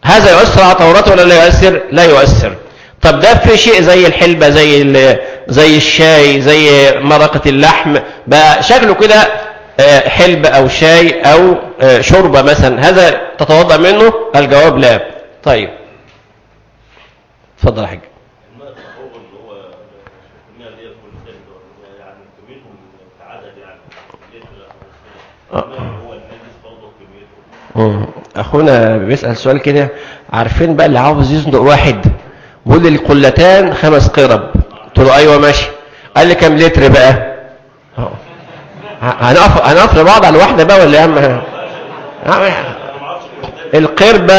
هذا يؤثر على طهورته ولا لا يؤثر؟ لا يؤثر. طب ده في شيء زي الحلبة زي زي الشاي زي مرقة اللحم؟ بقى شكله كده آه، حلبة أو شاي أو آه، شوربة مثلا. هذا تتوضأ منه؟ الجواب لا. طيب. اتفضل يا حاج. مم. أخونا بيسأل سؤال كده عارفين بقى اللي عاوز يصدق واحد بيقول القلتان خمس قرب. قلت له أيوة ماشي. قال لي كام لتر بقى؟ هنقف هنقف لبعض على الواحدة بقى ولا يا عم؟ القربة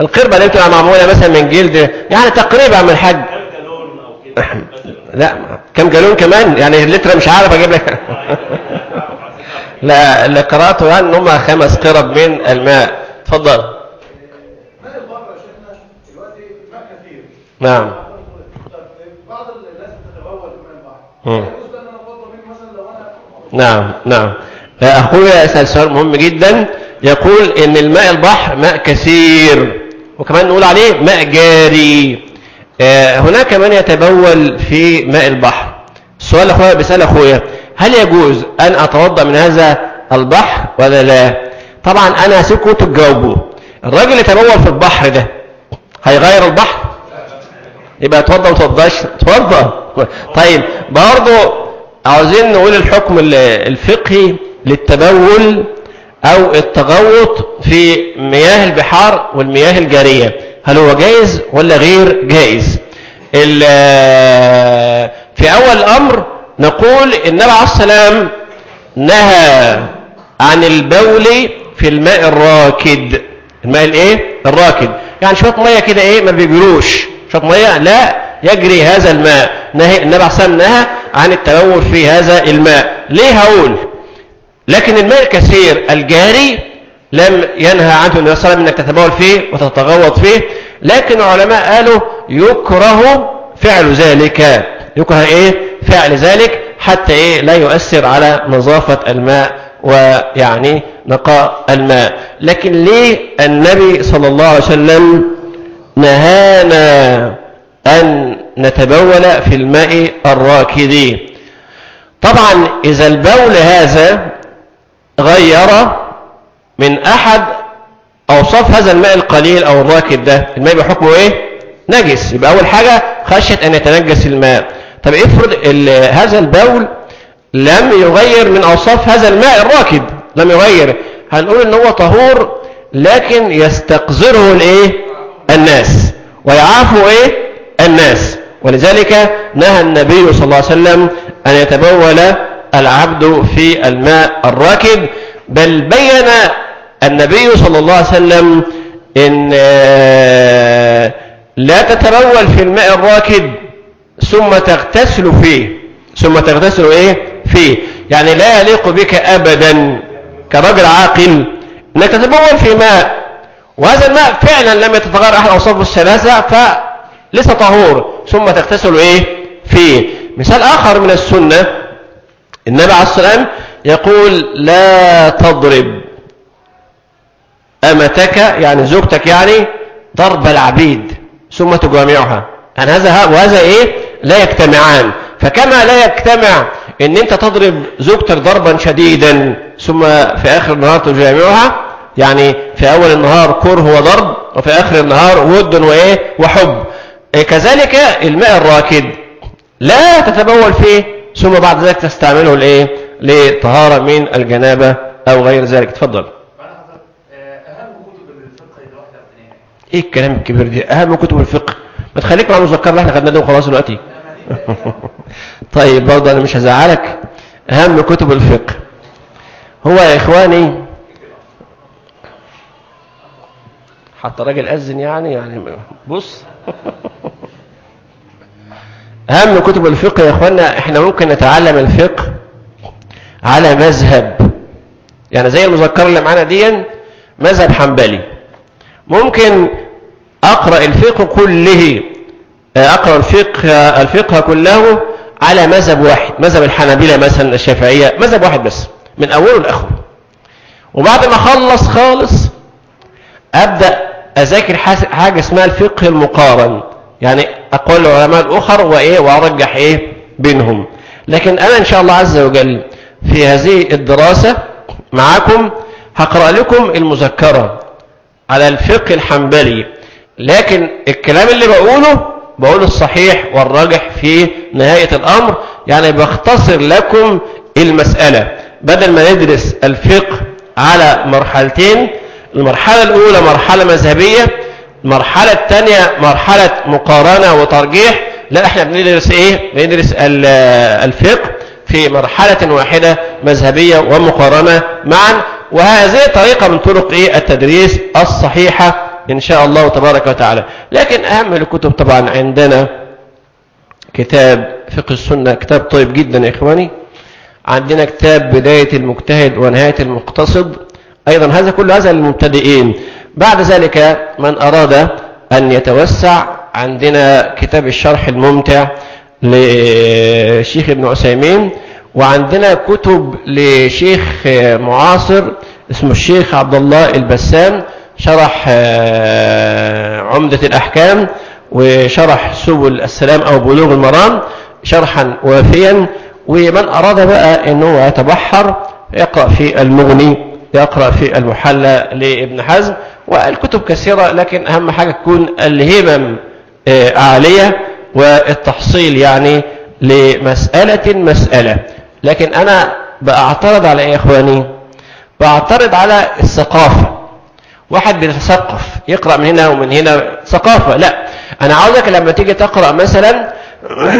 القربة اللي بتبقى معمولة مثلا من جلد يعني تقريبا من مثلا لا كم جالون كمان؟ يعني اللتر مش عارف أجيب لك. لا اللي قرأته يعني إن هم خمس قرب من الماء. اتفضل نعم. بعض الناس البحر نعم نعم اخويا يسال سؤال مهم جدا. يقول إن الماء البحر ماء كثير. وكمان نقول عليه ماء جاري. آه، هناك من يتبول في ماء البحر. السؤال أخويا بيسأل أخويا هل يجوز أن أتوضأ من هذا البحر ولا لا؟ طبعا أنا هسيبكم أنتوا تجاوبوا. الراجل اللي تبول في البحر ده هيغير البحر؟ يبقى اتوضى ما اتوضاش طيب برضه عاوزين نقول الحكم ال- الفقهي للتبول أو التغوط في مياه البحار والمياه الجارية. هل هو جائز ولا غير جائز؟ في أول الأمر نقول النبي عليه السلام نهى عن البول في الماء الراكد. الماء الإيه؟ الراكد. يعني شوية مية كده إيه؟ ما بيجروش شوية مية لا يجري هذا الماء. نهي النبي عليه والسلام نهى عن التبول في هذا الماء. ليه هقول؟ لكن الماء الكثير الجاري لم ينهى عنه النبي صلى الله عليه وسلم إنك تتبول فيه وتتغوط فيه لكن العلماء قالوا يكره فعل ذلك. يكره إيه؟ فعل ذلك حتى إيه؟ لا يؤثر على نظافة الماء ويعني نقاء الماء. لكن ليه النبي صلى الله عليه وسلم نهانا أن نتبول في الماء الراكد طبعا إذا البول هذا غير من أحد أوصاف هذا الماء القليل أو الراكد ده. الماء بحكمه إيه؟ نجس. يبقى أول حاجة خشية أن يتنجس الماء. طب افرض هذا البول لم يغير من أوصاف هذا الماء الراكد. لم يغير. هنقول إن هو طهور لكن يستقذره الإيه؟ الناس. ويعافوا إيه؟ الناس. ولذلك نهى النبي صلى الله عليه وسلم أن يتبول العبد في الماء الراكد بل بين النبي صلى الله عليه وسلم إن لا تتبول في الماء الراكد ثم تغتسل فيه. ثم تغتسل إيه؟ فيه. يعني لا يليق بك ابدا كرجل عاقل إنك تتبول في ماء. وهذا الماء فعلا لم يتتغير أحد اوصافه الثلاثه فليس طهور. ثم تغتسل إيه؟ فيه. مثال آخر من السنة النبي عليه السلام يقول لا تضرب أمتك يعني زوجتك يعني ضرب العبيد ثم تجامعها. يعني هذا وهذا إيه؟ لا يجتمعان. فكما لا يجتمع إن أنت تضرب زوجتك ضربا شديدا ثم في آخر النهار تجامعها يعني في أول النهار كره وضرب وفي آخر النهار ود وإيه؟ وحب. إيه كذلك الماء الراكد لا تتبول فيه. ثم بعد ذلك تستعمله لإيه؟ لطهارة من الجنابة أو غير ذلك. اتفضل إيه؟ إيه الكلام الكبير دي أهم كتب الفقه. ما تخليك مع المذكر اللي إحنا خدناه ده وخلاص دلوقتي. طيب برضه أنا مش هزعلك. أهم كتب الفقه. هو يا إخواني حتى راجل أذن يعني يعني بص. أهم كتب الفقه يا إخوانا إحنا ممكن نتعلم الفقه على مذهب. يعني زي المذكرة اللي معانا دي مذهب حنبلي. ممكن أقرأ الفقه كله أقرأ الفقه الفقه كله على مذهب واحد مذهب الحنابلة مثلا الشافعية مذهب واحد بس من أوله لآخره. وبعد ما أخلص خالص أبدأ أذاكر حاجة اسمها الفقه المقارن. يعني اقوال العلماء الأخر وإيه وأرجح إيه بينهم. لكن أنا إن شاء الله عز وجل في هذه الدراسة معاكم هقرأ لكم المذكرة على الفقه الحنبلي. لكن الكلام اللي بقوله بقول الصحيح والراجح في نهاية الأمر يعني بختصر لكم المسألة. بدل ما ندرس الفقه على مرحلتين المرحلة الأولى مرحلة مذهبية المرحلة الثانية مرحلة مقارنة وترجيح. لا إحنا بندرس إيه؟ بندرس الفقه في مرحلة واحدة مذهبية ومقارنة معا. وهذه طريقة من طرق إيه؟ التدريس الصحيحة إن شاء الله تبارك وتعالى. لكن أهم الكتب طبعا عندنا كتاب فقه السنة كتاب طيب جدا يا إخواني. عندنا كتاب بداية المجتهد ونهاية المقتصد. أيضا هذا كل هذا للمبتدئين. بعد ذلك من أراد أن يتوسع عندنا كتاب الشرح الممتع لشيخ ابن عثيمين وعندنا كتب لشيخ معاصر اسمه الشيخ عبد الله البسام شرح عمدة الأحكام وشرح سبل السلام أو بلوغ المرام شرحا وافيا ومن أراد بقى أنه يتبحر يقرأ في المغني يقرأ في المحلى لابن حزم والكتب كثيرة لكن أهم حاجة تكون الهمم عالية والتحصيل يعني لمسألة مسألة. لكن أنا بعترض على إيه إخواني؟ بعترض على الثقافة. واحد بيتثقف يقرأ من هنا ومن هنا ثقافة. لا أنا عاوزك لما تيجي تقرأ مثلا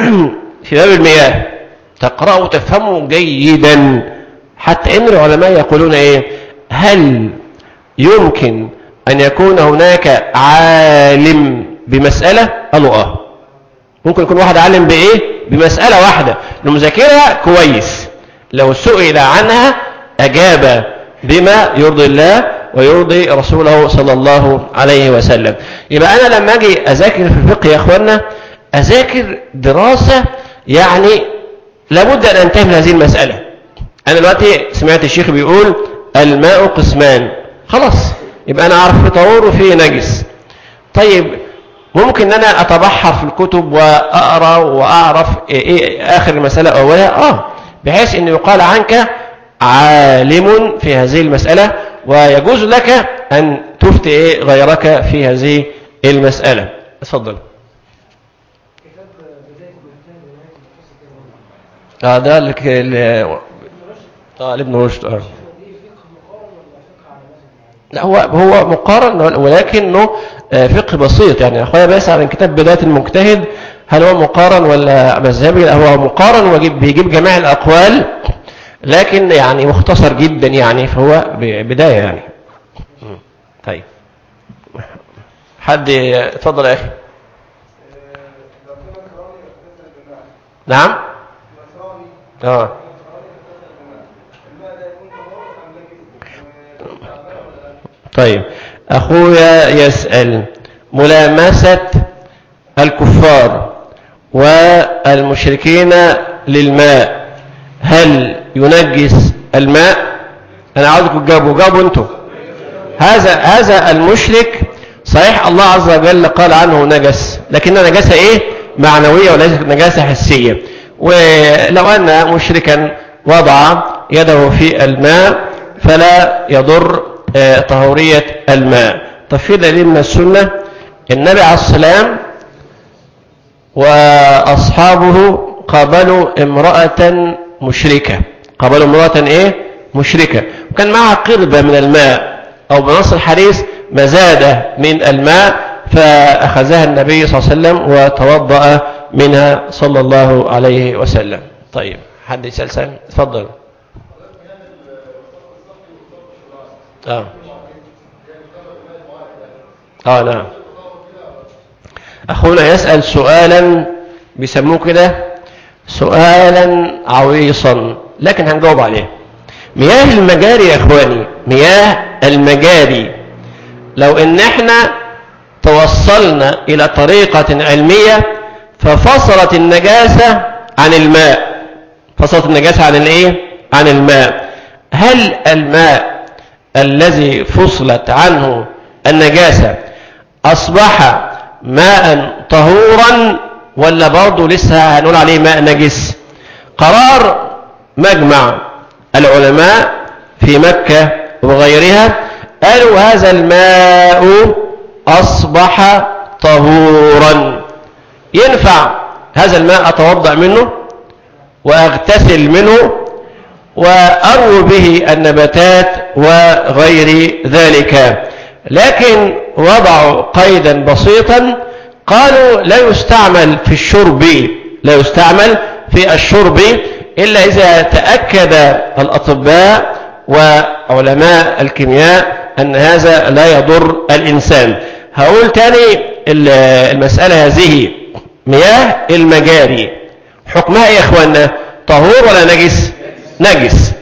في باب المياه تقرأه وتفهمه جيدا. حتى إن العلماء يقولون إيه؟ هل يمكن أن يكون هناك عالم بمسألة قالوا آه ممكن يكون واحد عالم بإيه؟ بمسألة واحدة. مذاكرها كويس. لو سئل عنها أجاب بما يرضي الله ويرضي رسوله صلى الله عليه وسلم. يبقى أنا لما أجي أذاكر في الفقه يا أخوانا أذاكر دراسة يعني لابد أن أنتهي من هذه المسألة. أنا دلوقتي سمعت الشيخ بيقول الماء قسمان. خلاص. يبقى أنا أعرف في طهور وفي نجس. طيب ممكن إن أنا أتبحر في الكتب وأقرأ وأعرف إيه, إيه آخر المسألة اولها آه بحيث إن يقال عنك عالم في هذه المسألة ويجوز لك أن تفتي إيه غيرك في هذه المسألة. اتفضل. آه ده لابن رشد آه دي فقه مقارن ولا فقه على مذهب معين؟ لا هو هو مقارن ولكنه آه، فقه بسيط. يعني أخويا بيسأل عن كتاب بداية المجتهد هل هو مقارن ولا مذهبي؟ لا هو مقارن وبيجيب بيجيب جميع الأقوال لكن يعني مختصر جدا يعني فهو ب- بداية يعني. طيب. حد اتفضل يا بالماء نعم. آه. طيب. أخويا يسأل ملامسة الكفار والمشركين للماء هل ينجس الماء؟ أنا عاوزكم تجاوبوا. جاوبوا أنتم هذا هذا المشرك صحيح الله عز وجل قال عنه نجس لكن نجاسة إيه؟ معنوية وليست نجاسة حسية. ولو أن مشركا وضع يده في الماء فلا يضر طهورية الماء. طب في دليل من السنة النبي عليه السلام وأصحابه قابلوا امرأة مشركة. قابلوا امرأة إيه؟ مشركة. وكان معها قربة من الماء أو بنص الحديث مزادة من الماء فأخذها النبي صلى الله عليه وسلم وتوضأ منها صلى الله عليه وسلم. طيب حد يسأل سؤال؟ اتفضل آه آه نعم. أخونا يسأل سؤالا بيسموه كده سؤالا عويصا لكن هنجاوب عليه. مياه المجاري يا إخواني مياه المجاري. لو إن إحنا توصلنا إلى طريقة علمية ففصلت النجاسة عن الماء. فصلت النجاسة عن الإيه؟ عن الماء. هل الماء الذي فصلت عنه النجاسة أصبح ماء طهورا ولا برضه لسه هنقول عليه ماء نجس؟ قرار مجمع العلماء في مكة وغيرها قالوا هذا الماء أصبح طهورا. ينفع هذا الماء أتوضأ منه وأغتسل منه؟ وأروي به النباتات وغير ذلك. لكن وضعوا قيدا بسيطا قالوا لا يستعمل في الشرب لا يستعمل في الشرب إلا إذا تأكد الأطباء وعلماء الكيمياء أن هذا لا يضر الإنسان. هقول تاني المسألة هذه مياه المجاري. حكمها يا إخوانا طهور ولا نجس؟ نجس.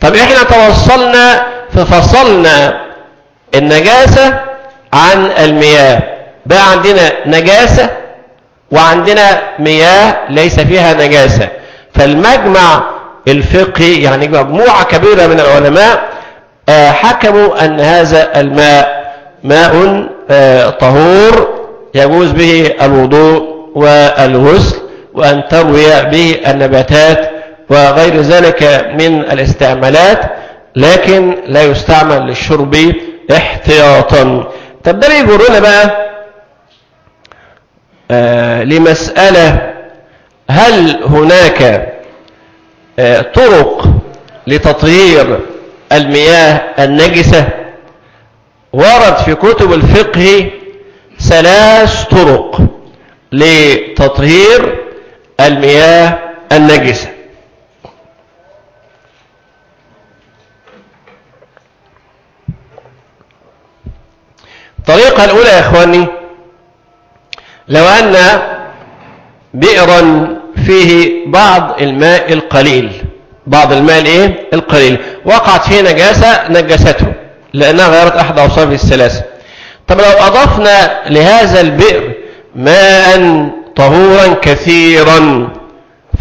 طب إحنا توصلنا ففصلنا النجاسة عن المياه. بقى عندنا نجاسة وعندنا مياه ليس فيها نجاسة. فالمجمع الفقهي يعني مجموعة كبيرة من العلماء آه، حكموا أن هذا الماء ماء آه، طهور يجوز به الوضوء والغسل وأن تروي به النباتات وغير ذلك من الاستعمالات لكن لا يستعمل للشرب احتياطا. طب ده بيجرنا بقى آه لمسألة هل هناك آه طرق لتطهير المياه النجسة؟ ورد في كتب الفقه ثلاث طرق لتطهير المياه النجسة. الطريقة الأولى يا إخواني لو أن بئرا فيه بعض الماء القليل. بعض الماء الإيه؟ القليل. وقعت فيه نجاسة نجسته لأنها غيرت أحد أوصافه الثلاثة طب لو أضفنا لهذا البئر ماء طهورا كثيرا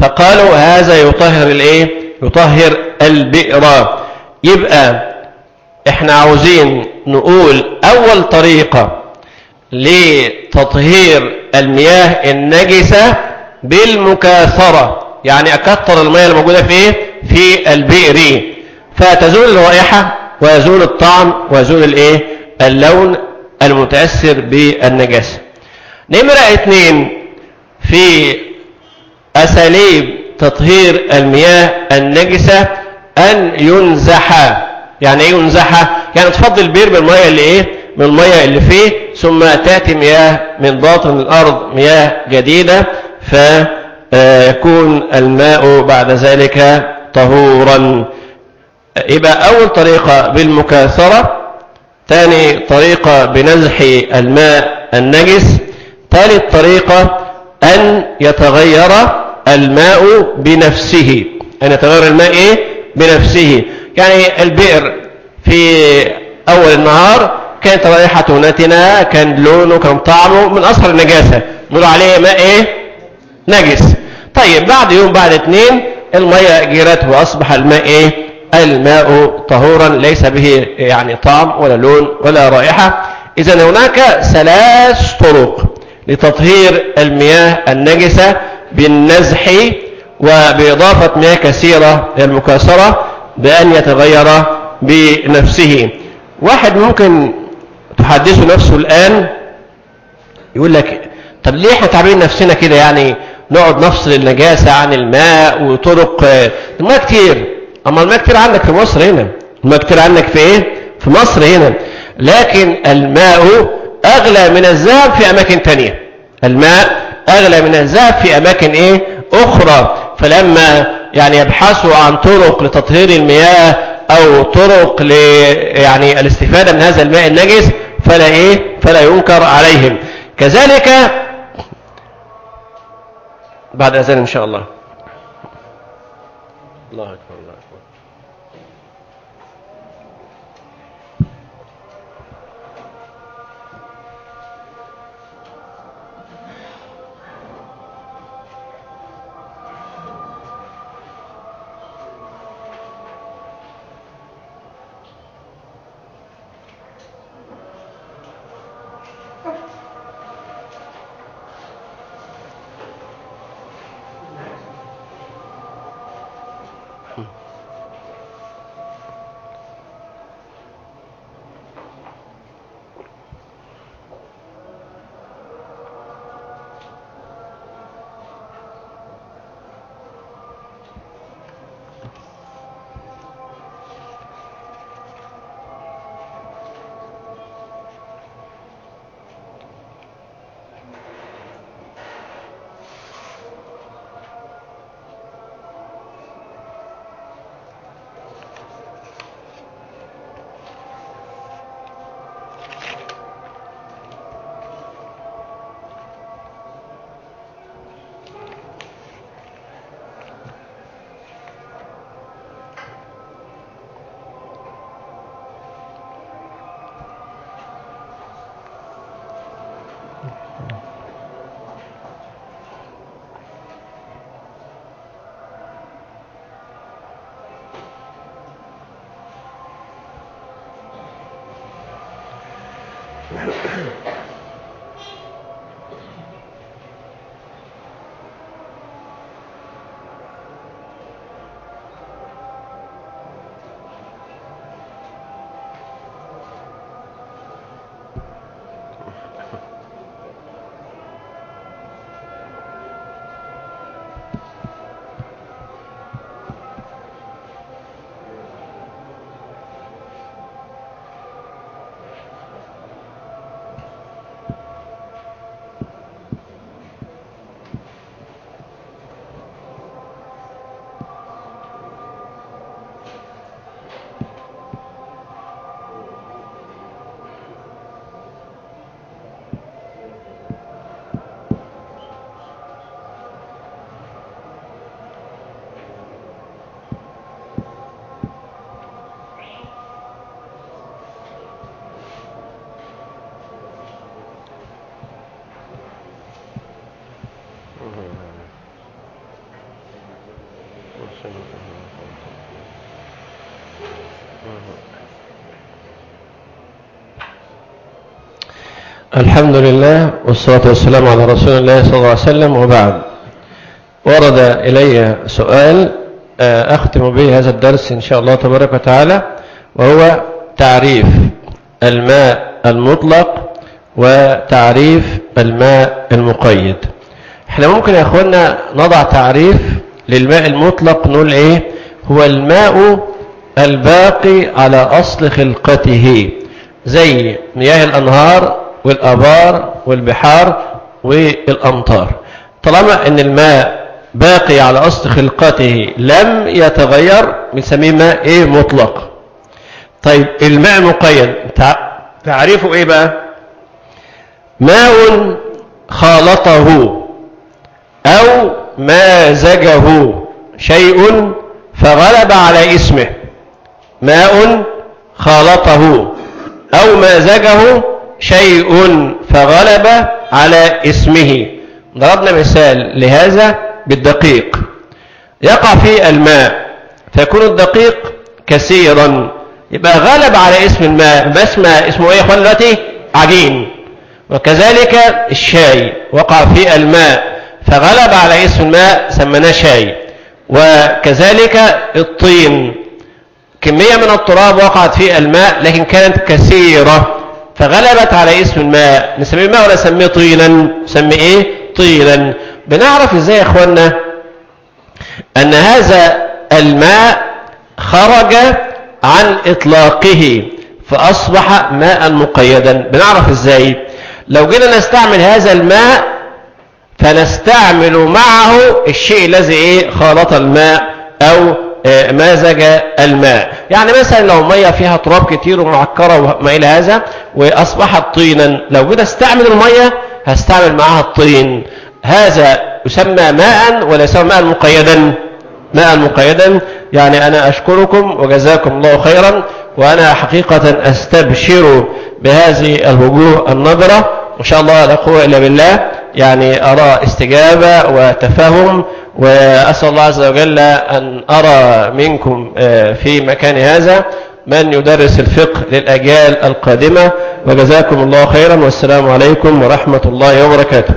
فقالوا هذا يطهر الإيه؟ يطهر البئر. يبقى إحنا عاوزين نقول أول طريقة لتطهير المياه النجسة بالمكاثرة يعني أكثر المياه الموجودة في في البئر. فتزول الرائحة ويزول الطعم ويزول الإيه؟ اللون المتأثر بالنجاسة نمرة اتنين في أساليب تطهير المياه النجسة أن ينزح يعني إيه ينزح يعني تفضل البير بالمياه اللي إيه؟ من المياه اللي فيه ثم تأتي مياه من باطن الأرض مياه جديدة فيكون الماء بعد ذلك طهورا. يبقى أول طريقة بالمكاثرة ثاني طريقة بنزح الماء النجس ثالث طريقة أن يتغير الماء بنفسه. أن يتغير الماء إيه؟ بنفسه. يعني البئر في أول النهار كانت رائحته نتنة كان لونه كان طعمه من أصغر النجاسة نقول عليه ماء إيه؟ نجس طيب بعد يوم بعد اثنين المية جرت وأصبح الماء إيه؟ الماء طهورا ليس به يعني طعم ولا لون ولا رائحة إذا هناك ثلاث طرق لتطهير المياه النجسة بالنزح وبإضافة مياه كثيرة للمكاثرة بأن يتغير بنفسه. واحد ممكن تحدثه نفسه الآن يقول لك طب ليه إحنا تعبين نفسنا كده؟ يعني نقعد نفصل النجاسة عن الماء وطرق الماء كتير. أما الماء كتير عندك في مصر هنا؟ الماء كتير عندك في إيه؟ في مصر هنا. لكن الماء أغلى من الذهب في أماكن تانية. الماء أغلى من الذهب في أماكن إيه؟ أخرى. فلما يعني يبحثوا عن طرق لتطهير المياه أو طرق ل يعني الاستفادة من هذا الماء النجس فلا إيه؟ فلا ينكر عليهم. كذلك بعد أذان إن شاء الله. الله أكبر. الحمد لله والصلاة والسلام على رسول الله صلى الله عليه وسلم وبعد. ورد إلي سؤال آه، أختم به هذا الدرس إن شاء الله تبارك وتعالى وهو تعريف الماء المطلق وتعريف الماء المقيد. إحنا ممكن يا اخوانا نضع تعريف للماء المطلق نقول إيه؟ هو الماء الباقي على أصل خلقته زي مياه الأنهار والآبار والبحار والأمطار. طالما إن الماء باقي على اصل خلقته لم يتغير بنسميه ماء إيه؟ مطلق. طيب الماء المقيد تع- تعريفه إيه بقى؟ ماء خالطه أو مازجه شيء فغلب على اسمه. ماء خالطه أو مازجه شيء فغلب على اسمه. ضربنا مثال لهذا بالدقيق. يقع فيه الماء فيكون الدقيق كثيرا. يبقى غلب على اسم الماء بس ما اسمه إيه يا إخوان دلوقتي؟ عجين. وكذلك الشاي وقع فيه الماء فغلب على اسم الماء سميناه شاي. وكذلك الطين. كمية من التراب وقعت فيه الماء لكن كانت كثيرة. فغلبت على اسم الماء. نسميه ماء ولا نسميه طينا؟ نسميه إيه؟ طينا. بنعرف إزاي يا اخوانا أن هذا الماء خرج عن إطلاقه فأصبح ماء مقيدا. بنعرف إزاي؟ لو جينا نستعمل هذا الماء فنستعمل معه الشيء الذي إيه؟ خالط الماء أو آه، مازج الماء. يعني مثلا لو مية فيها تراب كتير ومعكرة وما إلى هذا وأصبحت طينا لو جينا أستعمل المية هستعمل معها الطين. هذا يسمى ماء ولا يسمى ماء مقيدا؟ ماء مقيدا. يعني أنا أشكركم وجزاكم الله خيرا وأنا حقيقة أستبشر بهذه الوجوه النظرة وإن شاء الله لا قوة إلا بالله. يعني أرى استجابة وتفهم وأسأل الله عز وجل أن أرى منكم آه، في مكان هذا من يدرس الفقه للأجيال القادمة. وجزاكم الله خيرا والسلام عليكم ورحمة الله وبركاته.